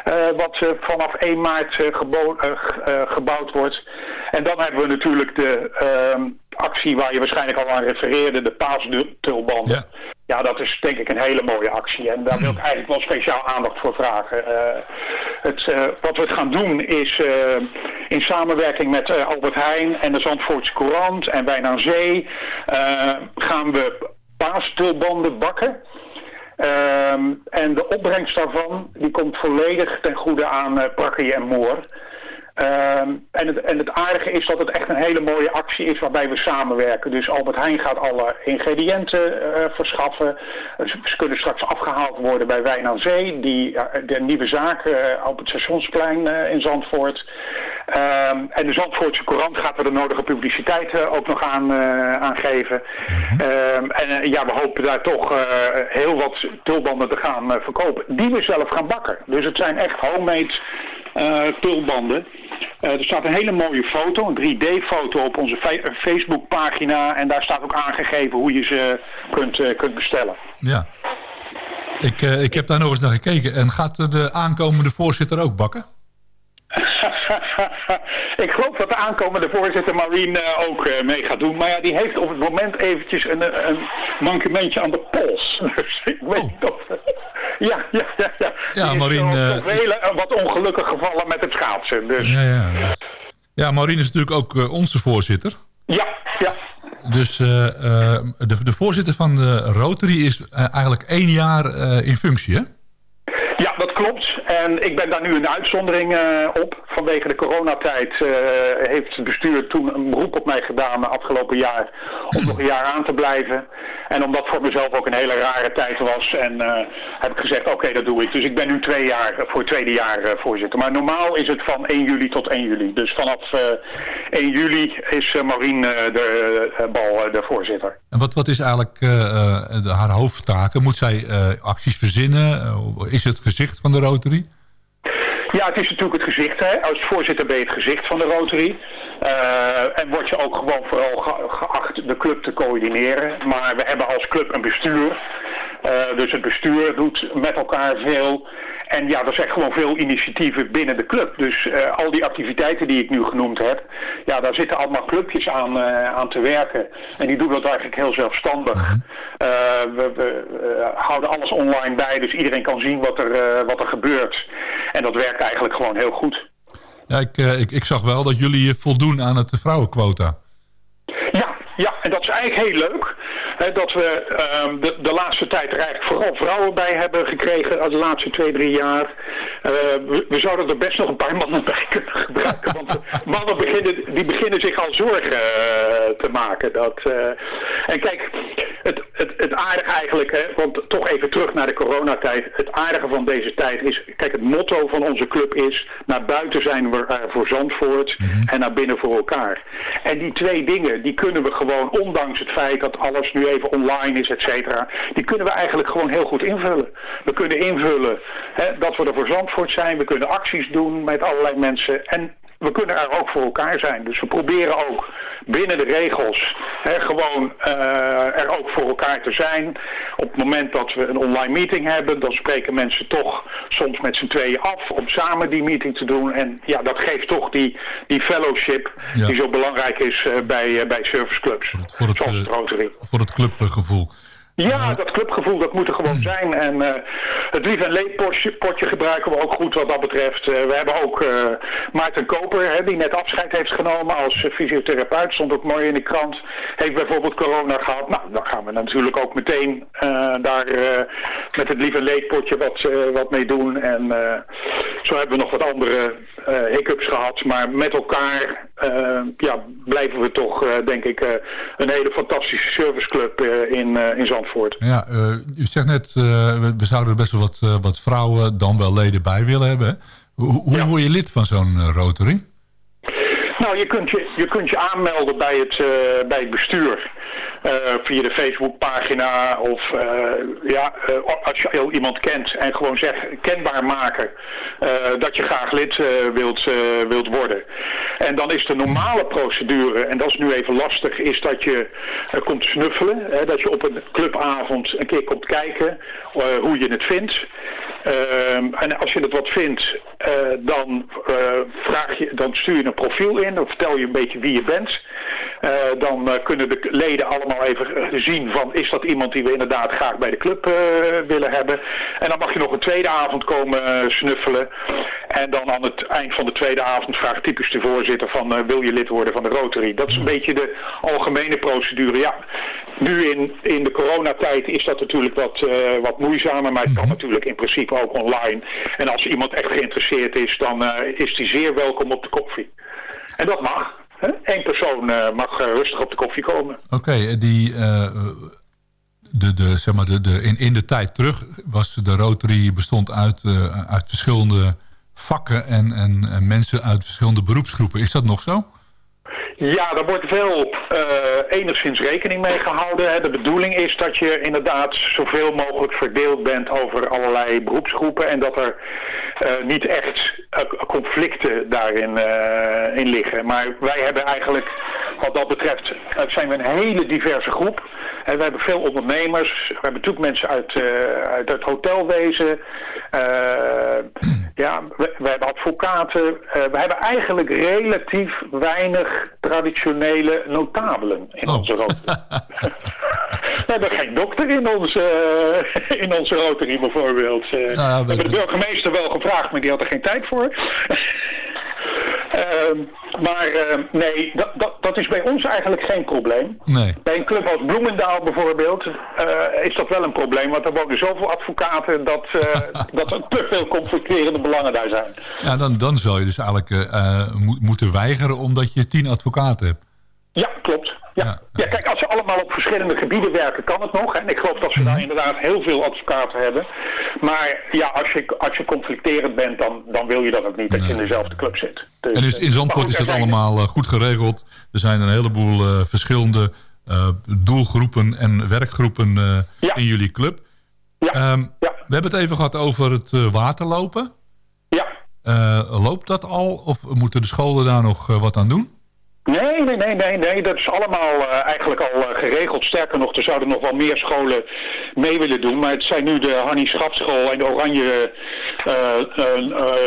Eh, wat vanaf 1 maart gebouwd wordt. En dan hebben we natuurlijk de ehm, actie waar je waarschijnlijk al aan refereerde, de paastulbanden. Ja. dat is denk ik een hele mooie actie. En daar wil ik eigenlijk wel speciaal aandacht voor vragen. Eh, het, eh, wat we gaan doen is eh, in samenwerking met Albert Heijn en de Zandvoortse Courant en Wijn aan Zee gaan we paastulbanden bakken. Ehm, en de opbrengst daarvan die komt volledig ten goede aan eh Prakkie en Moor. Ehm, en, het, en het aardige is dat het echt een hele mooie actie is waarbij we samenwerken. Dus Albert Heijn gaat alle ingrediënten eh, verschaffen. Ze, kunnen straks afgehaald worden bij Wijn aan Zee. Die, de nieuwe zaak eh, op het stationsplein eh, in Zandvoort. Ehm, en de Zandvoortse Courant gaat er de nodige publiciteit ook nog aan, aan geven. Ehm, en ja, we hopen daar toch heel wat tulbanden te gaan verkopen. Die we zelf gaan bakken. Dus het zijn echt homemade tulbanden. Eh, er staat een hele mooie foto, een 3D-foto op onze eh, Facebookpagina. En daar staat ook aangegeven hoe je ze kunt, eh, kunt bestellen. Ja. Ik, ik heb daar nog eens naar gekeken. En gaat de aankomende voorzitter ook bakken? [LAUGHS] ik geloof dat de aankomende voorzitter Marien eh, ook mee gaat doen. Maar ja, die heeft op het moment eventjes een, een mankementje aan de pols. [LAUGHS] Dus ik weet niet of... ja, ja, ja. Ja, Marien, zo- eh, en wat ongelukkig gevallen met het schaatsen. Dus Ja, ja. Ja, Maureen is natuurlijk ook eh, onze voorzitter. ja, ja. Dus eh, eh, de, de voorzitter van de Rotary is eh, eigenlijk één jaar eh, in functie, hè? Ja, dat klopt. En ik ben daar nu een uitzondering eh, op. Vanwege de coronatijd eh, heeft het bestuur toen een beroep op mij gedaan afgelopen jaar om nog een jaar aan te blijven. En omdat voor mezelf ook een hele rare tijd was en eh, heb ik gezegd oké dat doe ik. Dus ik ben nu twee jaar, voor het tweede jaar voorzitter. Maar normaal is het van 1 juli tot 1 juli. Dus vanaf eh 1 juli is eh, de Bal de voorzitter. En wat, wat is eigenlijk de- haar hoofdtaken? Moet zij acties verzinnen? Is het gezicht van de Rotary? Ja, het is natuurlijk het gezicht. Hè. Als voorzitter ben je het gezicht van de Rotary. Eh, en word je ook gewoon vooral ge- geacht de club te coördineren. Maar we hebben als club een bestuur. Eh, dus het bestuur doet met elkaar veel. En ja, er zijn gewoon veel initiatieven binnen de club. Dus eh, al die activiteiten die ik nu genoemd heb, ja, daar zitten allemaal clubjes aan, eh, aan te werken. En die doen dat eigenlijk heel zelfstandig. Eh, we we houden alles online bij, dus iedereen kan zien wat er, wat er gebeurt. En dat werkt eigenlijk gewoon heel goed. Ja, ik, ik, ik zag wel dat jullie voldoen aan het vrouwenquota. Ja, ja, en dat is eigenlijk heel leuk. Hè, dat we ehm, de, de laatste tijd er eigenlijk vooral vrouwen bij hebben gekregen. De laatste twee, drie jaar. Eh, we, we zouden er best nog een paar mannen bij kunnen gebruiken. Want [LAUGHS] mannen beginnen, die beginnen zich al zorgen eh, te maken. Dat, eh, en kijk, het, het, het aardige eigenlijk, hè, want toch even terug naar de coronatijd. Het aardige van deze tijd is, kijk het motto van onze club is... naar buiten zijn we voor Zandvoort en naar binnen voor elkaar. En die twee dingen, die kunnen we gewoon, ondanks het feit dat alles nu even online is, et cetera... die kunnen we eigenlijk gewoon heel goed invullen. We kunnen invullen hè, dat we er voor Zandvoort zijn. We kunnen acties doen met allerlei mensen. En we kunnen er ook voor elkaar zijn. Dus we proberen ook binnen de regels hè, gewoon eh, er ook voor elkaar te zijn. Op het moment dat we een online meeting hebben, dan spreken mensen toch soms met z'n tweeën af om samen die meeting te doen. En ja, dat geeft toch die, die fellowship Ja. die zo belangrijk is eh, bij, eh, bij serviceclubs. Voor het, Rotary. voor het clubgevoel. Ja, dat clubgevoel, dat moet er gewoon zijn. En eh, het lief en leedpotje potje gebruiken we ook goed wat dat betreft. Eh, we hebben ook eh, Maarten Koper, hè, die net afscheid heeft genomen als fysiotherapeut. Stond ook mooi in de krant. Heeft bijvoorbeeld corona gehad. Nou, dan gaan we natuurlijk ook meteen daar met het lief en leedpotje wat, wat mee doen. En zo hebben we nog wat andere hiccups gehad. Maar met elkaar eh, ja, blijven we toch, eh, denk ik, eh, een hele fantastische serviceclub eh, in, eh, in Zandvoort. Ja, eh, u zegt net, eh, we, zouden er best wel wat, eh, wat vrouwen dan wel leden bij willen hebben. Hoe, hoe word je lid van zo'n eh, Rotary? Nou, je kunt je, je, kunt je aanmelden bij het, eh, bij het bestuur. Eh, via de Facebookpagina of eh, ja, eh, als je al iemand kent en gewoon zeg, kenbaar maken dat je graag lid wilt, wilt worden. En dan is de normale procedure, en dat is nu even lastig, is dat je komt snuffelen. Hè, dat je op een clubavond een keer komt kijken hoe je het vindt. Ehm, en als je het wat vindt, dan, vraag je, dan stuur je een profiel in. Dan vertel je een beetje wie je bent. Dan kunnen de leden allemaal even zien van is dat iemand die we inderdaad graag bij de club eh, willen hebben. En dan mag je nog een tweede avond komen eh, snuffelen. En dan aan het eind van de tweede avond vraagt typisch de voorzitter van eh, wil je lid worden van de Rotary. Dat is een beetje de algemene procedure. Ja, nu in, in de coronatijd is dat natuurlijk wat, wat moeizamer, maar het kan natuurlijk in principe ook online. En als iemand echt geïnteresseerd is, dan is die zeer welkom op de koffie. En dat mag. Eén persoon eh, mag eh, rustig op de koffie komen. Oké, eh, die, de, de, zeg maar de, de, in, in de tijd terug was de Rotary bestond uit, uit verschillende vakken en, en, en mensen uit verschillende beroepsgroepen. Is dat nog zo? Ja, daar wordt wel eh, enigszins rekening mee gehouden. Hè. De bedoeling is dat je inderdaad zoveel mogelijk verdeeld bent over allerlei beroepsgroepen. En dat er eh, niet echt eh, conflicten daarin in liggen. Maar wij hebben eigenlijk, wat dat betreft, zijn we een hele diverse groep. En we hebben veel ondernemers. We hebben natuurlijk mensen uit, uit het hotelwezen. Ja, we, we hebben advocaten. Eh, we hebben eigenlijk relatief weinig traditionele notabelen in onze rotary. [LAUGHS] we hebben geen dokter in onze, eh, in onze rotary bijvoorbeeld. Eh, we hebben de burgemeester wel gevraagd, maar die had er geen tijd voor. Ehm, maar eh, nee, dat, dat, dat is bij ons eigenlijk geen probleem. Nee. Bij een club als Bloemendaal bijvoorbeeld eh, is dat wel een probleem. Want er wonen zoveel advocaten dat, eh, [LAUGHS] dat er te veel conflicterende belangen daar zijn. Ja, dan, dan zou je dus eigenlijk eh, mo- moeten weigeren omdat je tien advocaten hebt. Ja, klopt. Ja. Ja. kijk, als ze allemaal op verschillende gebieden werken, kan het nog. En ik geloof dat ze daar inderdaad heel veel advocaten hebben. Maar ja, als je, als je conflicterend bent, dan, dan wil je dat ook niet, dat je in dezelfde club zit. Dus, En dus in eh, Zandvoort is dat allemaal eh, goed geregeld. Er zijn een heleboel eh, verschillende doelgroepen en werkgroepen in jullie club. Ehm, We hebben het even gehad over het waterlopen. Ja. Loopt dat al of moeten de scholen daar nog wat aan doen? Nee, nee, nee, nee, nee. Dat is allemaal eh, eigenlijk al eh, geregeld. Sterker nog, er zouden nog wel meer scholen mee willen doen. Maar het zijn nu de Hannie Schapschool en de Oranje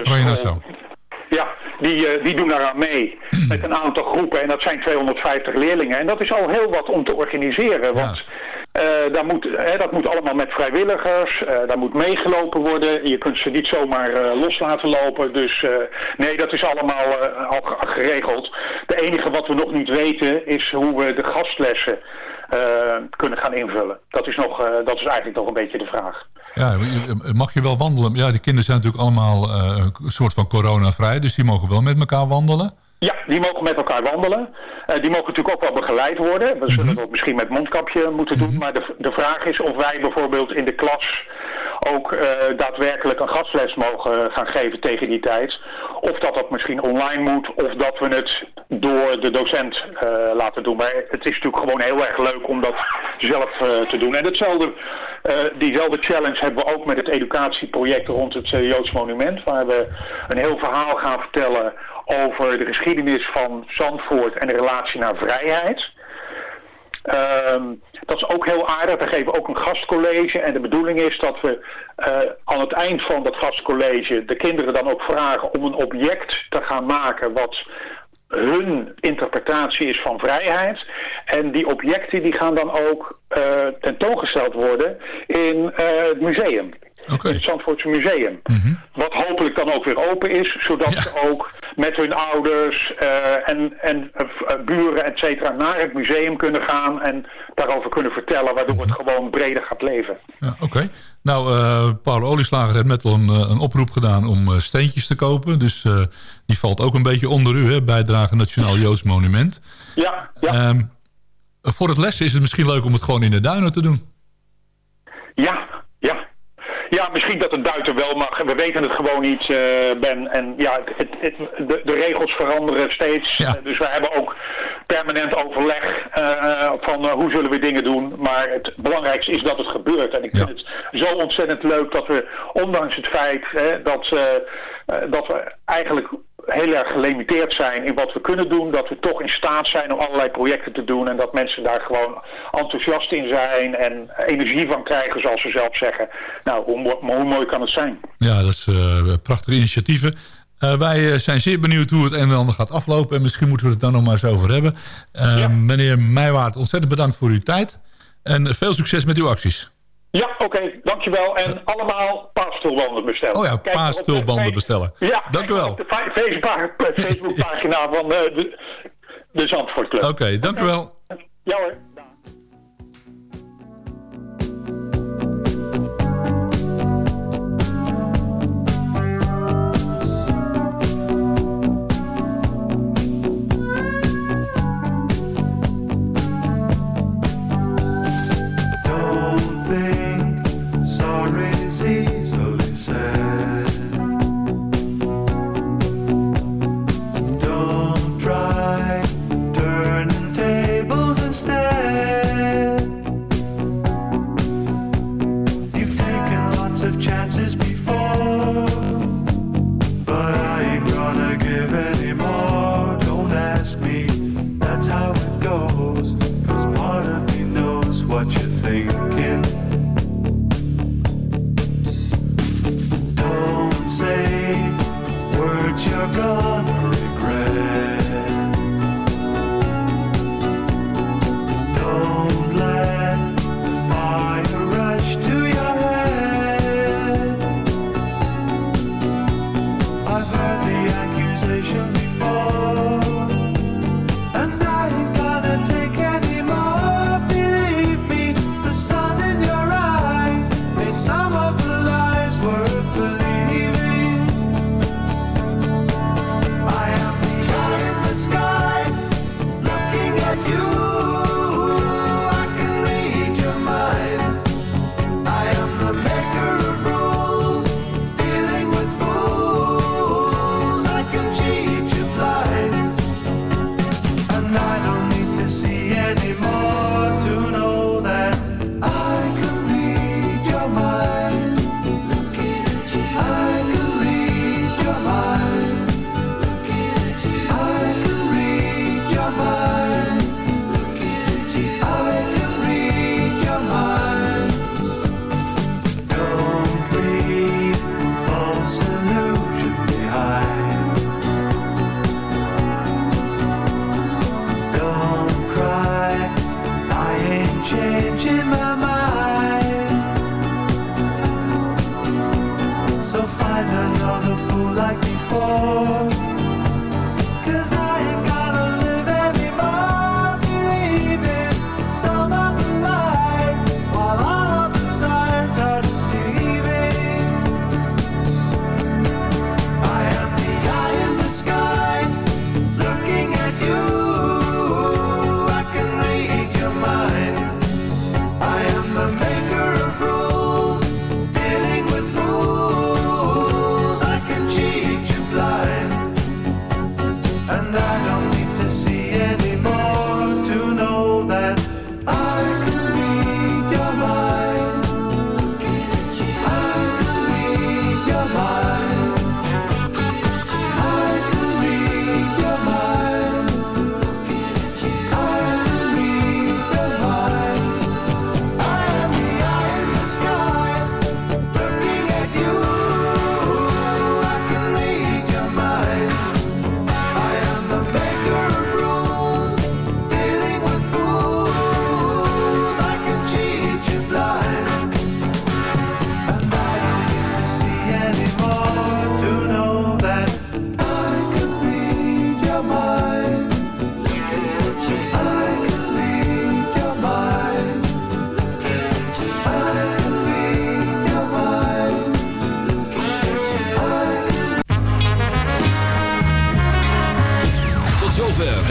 Oranje school. Ja, die, die doen daaraan mee [CLEARS THROAT] met een aantal groepen. En dat zijn 250 leerlingen. En dat is al heel wat om te organiseren. Want eh, daar moet, hè, dat moet allemaal met vrijwilligers. eh, daar moet meegelopen worden. Je kunt ze niet zomaar eh, los laten lopen. Dus nee, dat is allemaal al ge- geregeld. De enige wat we nog niet weten is hoe we de gastlessen kunnen gaan invullen. Dat is, nog, dat is eigenlijk nog een beetje de vraag. Ja, mag je wel wandelen? Ja, de kinderen zijn natuurlijk allemaal een soort van coronavrij. Dus die mogen wel met elkaar wandelen. Ja, die mogen met elkaar wandelen. Eh, die mogen natuurlijk ook wel begeleid worden. We zullen dat misschien met mondkapje moeten doen. Maar de, de vraag is of wij bijvoorbeeld in de klas ook eh, daadwerkelijk een gastles mogen gaan geven tegen die tijd. Of dat dat misschien online moet, of dat we het door de docent eh, laten doen. Maar het is natuurlijk gewoon heel erg leuk om dat zelf te doen. En hetzelfde, diezelfde challenge hebben we ook met het educatieproject rond het Joods Monument. Waar we een heel verhaal gaan vertellen over de geschiedenis van Zandvoort en de relatie naar vrijheid. Ehm, dat is ook heel aardig. We geven ook een gastcollege. En de bedoeling is dat we eh, aan het eind van dat gastcollege de kinderen dan ook vragen om een object te gaan maken wat hun interpretatie is van vrijheid. En die objecten die gaan dan ook eh, tentoongesteld worden in eh, het museum. In het Zandvoortse Museum. Wat hopelijk dan ook weer open is, zodat ze ook met hun ouders eh, en, en eh, buren, et cetera, naar het museum kunnen gaan en daarover kunnen vertellen, waardoor het gewoon breder gaat leven. Ja, Oké. Nou, eh Paul Olieslager heeft net al een, een oproep gedaan om steentjes te kopen. Dus die valt ook een beetje onder u, hè? Bijdrage Nationaal Joods Monument. Ja, ja. Ehm, voor het lessen is het misschien leuk om het gewoon in de duinen te doen. Ja, ja. Ja, misschien dat het buiten wel mag. We weten het gewoon niet, eh, Ben. En ja, het, het, de, de regels veranderen steeds. Dus we hebben ook permanent overleg eh, van eh, hoe zullen we dingen doen. Maar het belangrijkste is dat het gebeurt. En ik vind het zo ontzettend leuk dat we, ondanks het feit hè, dat, dat we eigenlijk heel erg gelimiteerd zijn in wat we kunnen doen, dat we toch in staat zijn om allerlei projecten te doen en dat mensen daar gewoon enthousiast in zijn en energie van krijgen, zoals ze zelf zeggen. Nou, hoe, mo- hoe mooi kan het zijn? Ja, dat is eh, prachtige initiatieven. Eh, wij eh, zijn zeer benieuwd hoe het een en ander gaat aflopen. En misschien moeten we het dan nog maar eens over hebben. Meneer Meijwaard, ontzettend bedankt voor uw tijd. En veel succes met uw acties. Ja, oké, dankjewel. En allemaal paastulbanden bestellen. Oh ja, paastulbanden bestellen. Ja, Dank u wel. op de fa- Facebook- Facebookpagina van eh, de, de Zandvoort Club. Oké, dank u wel. Ja hoor. find another fool like before. Cause I ain't got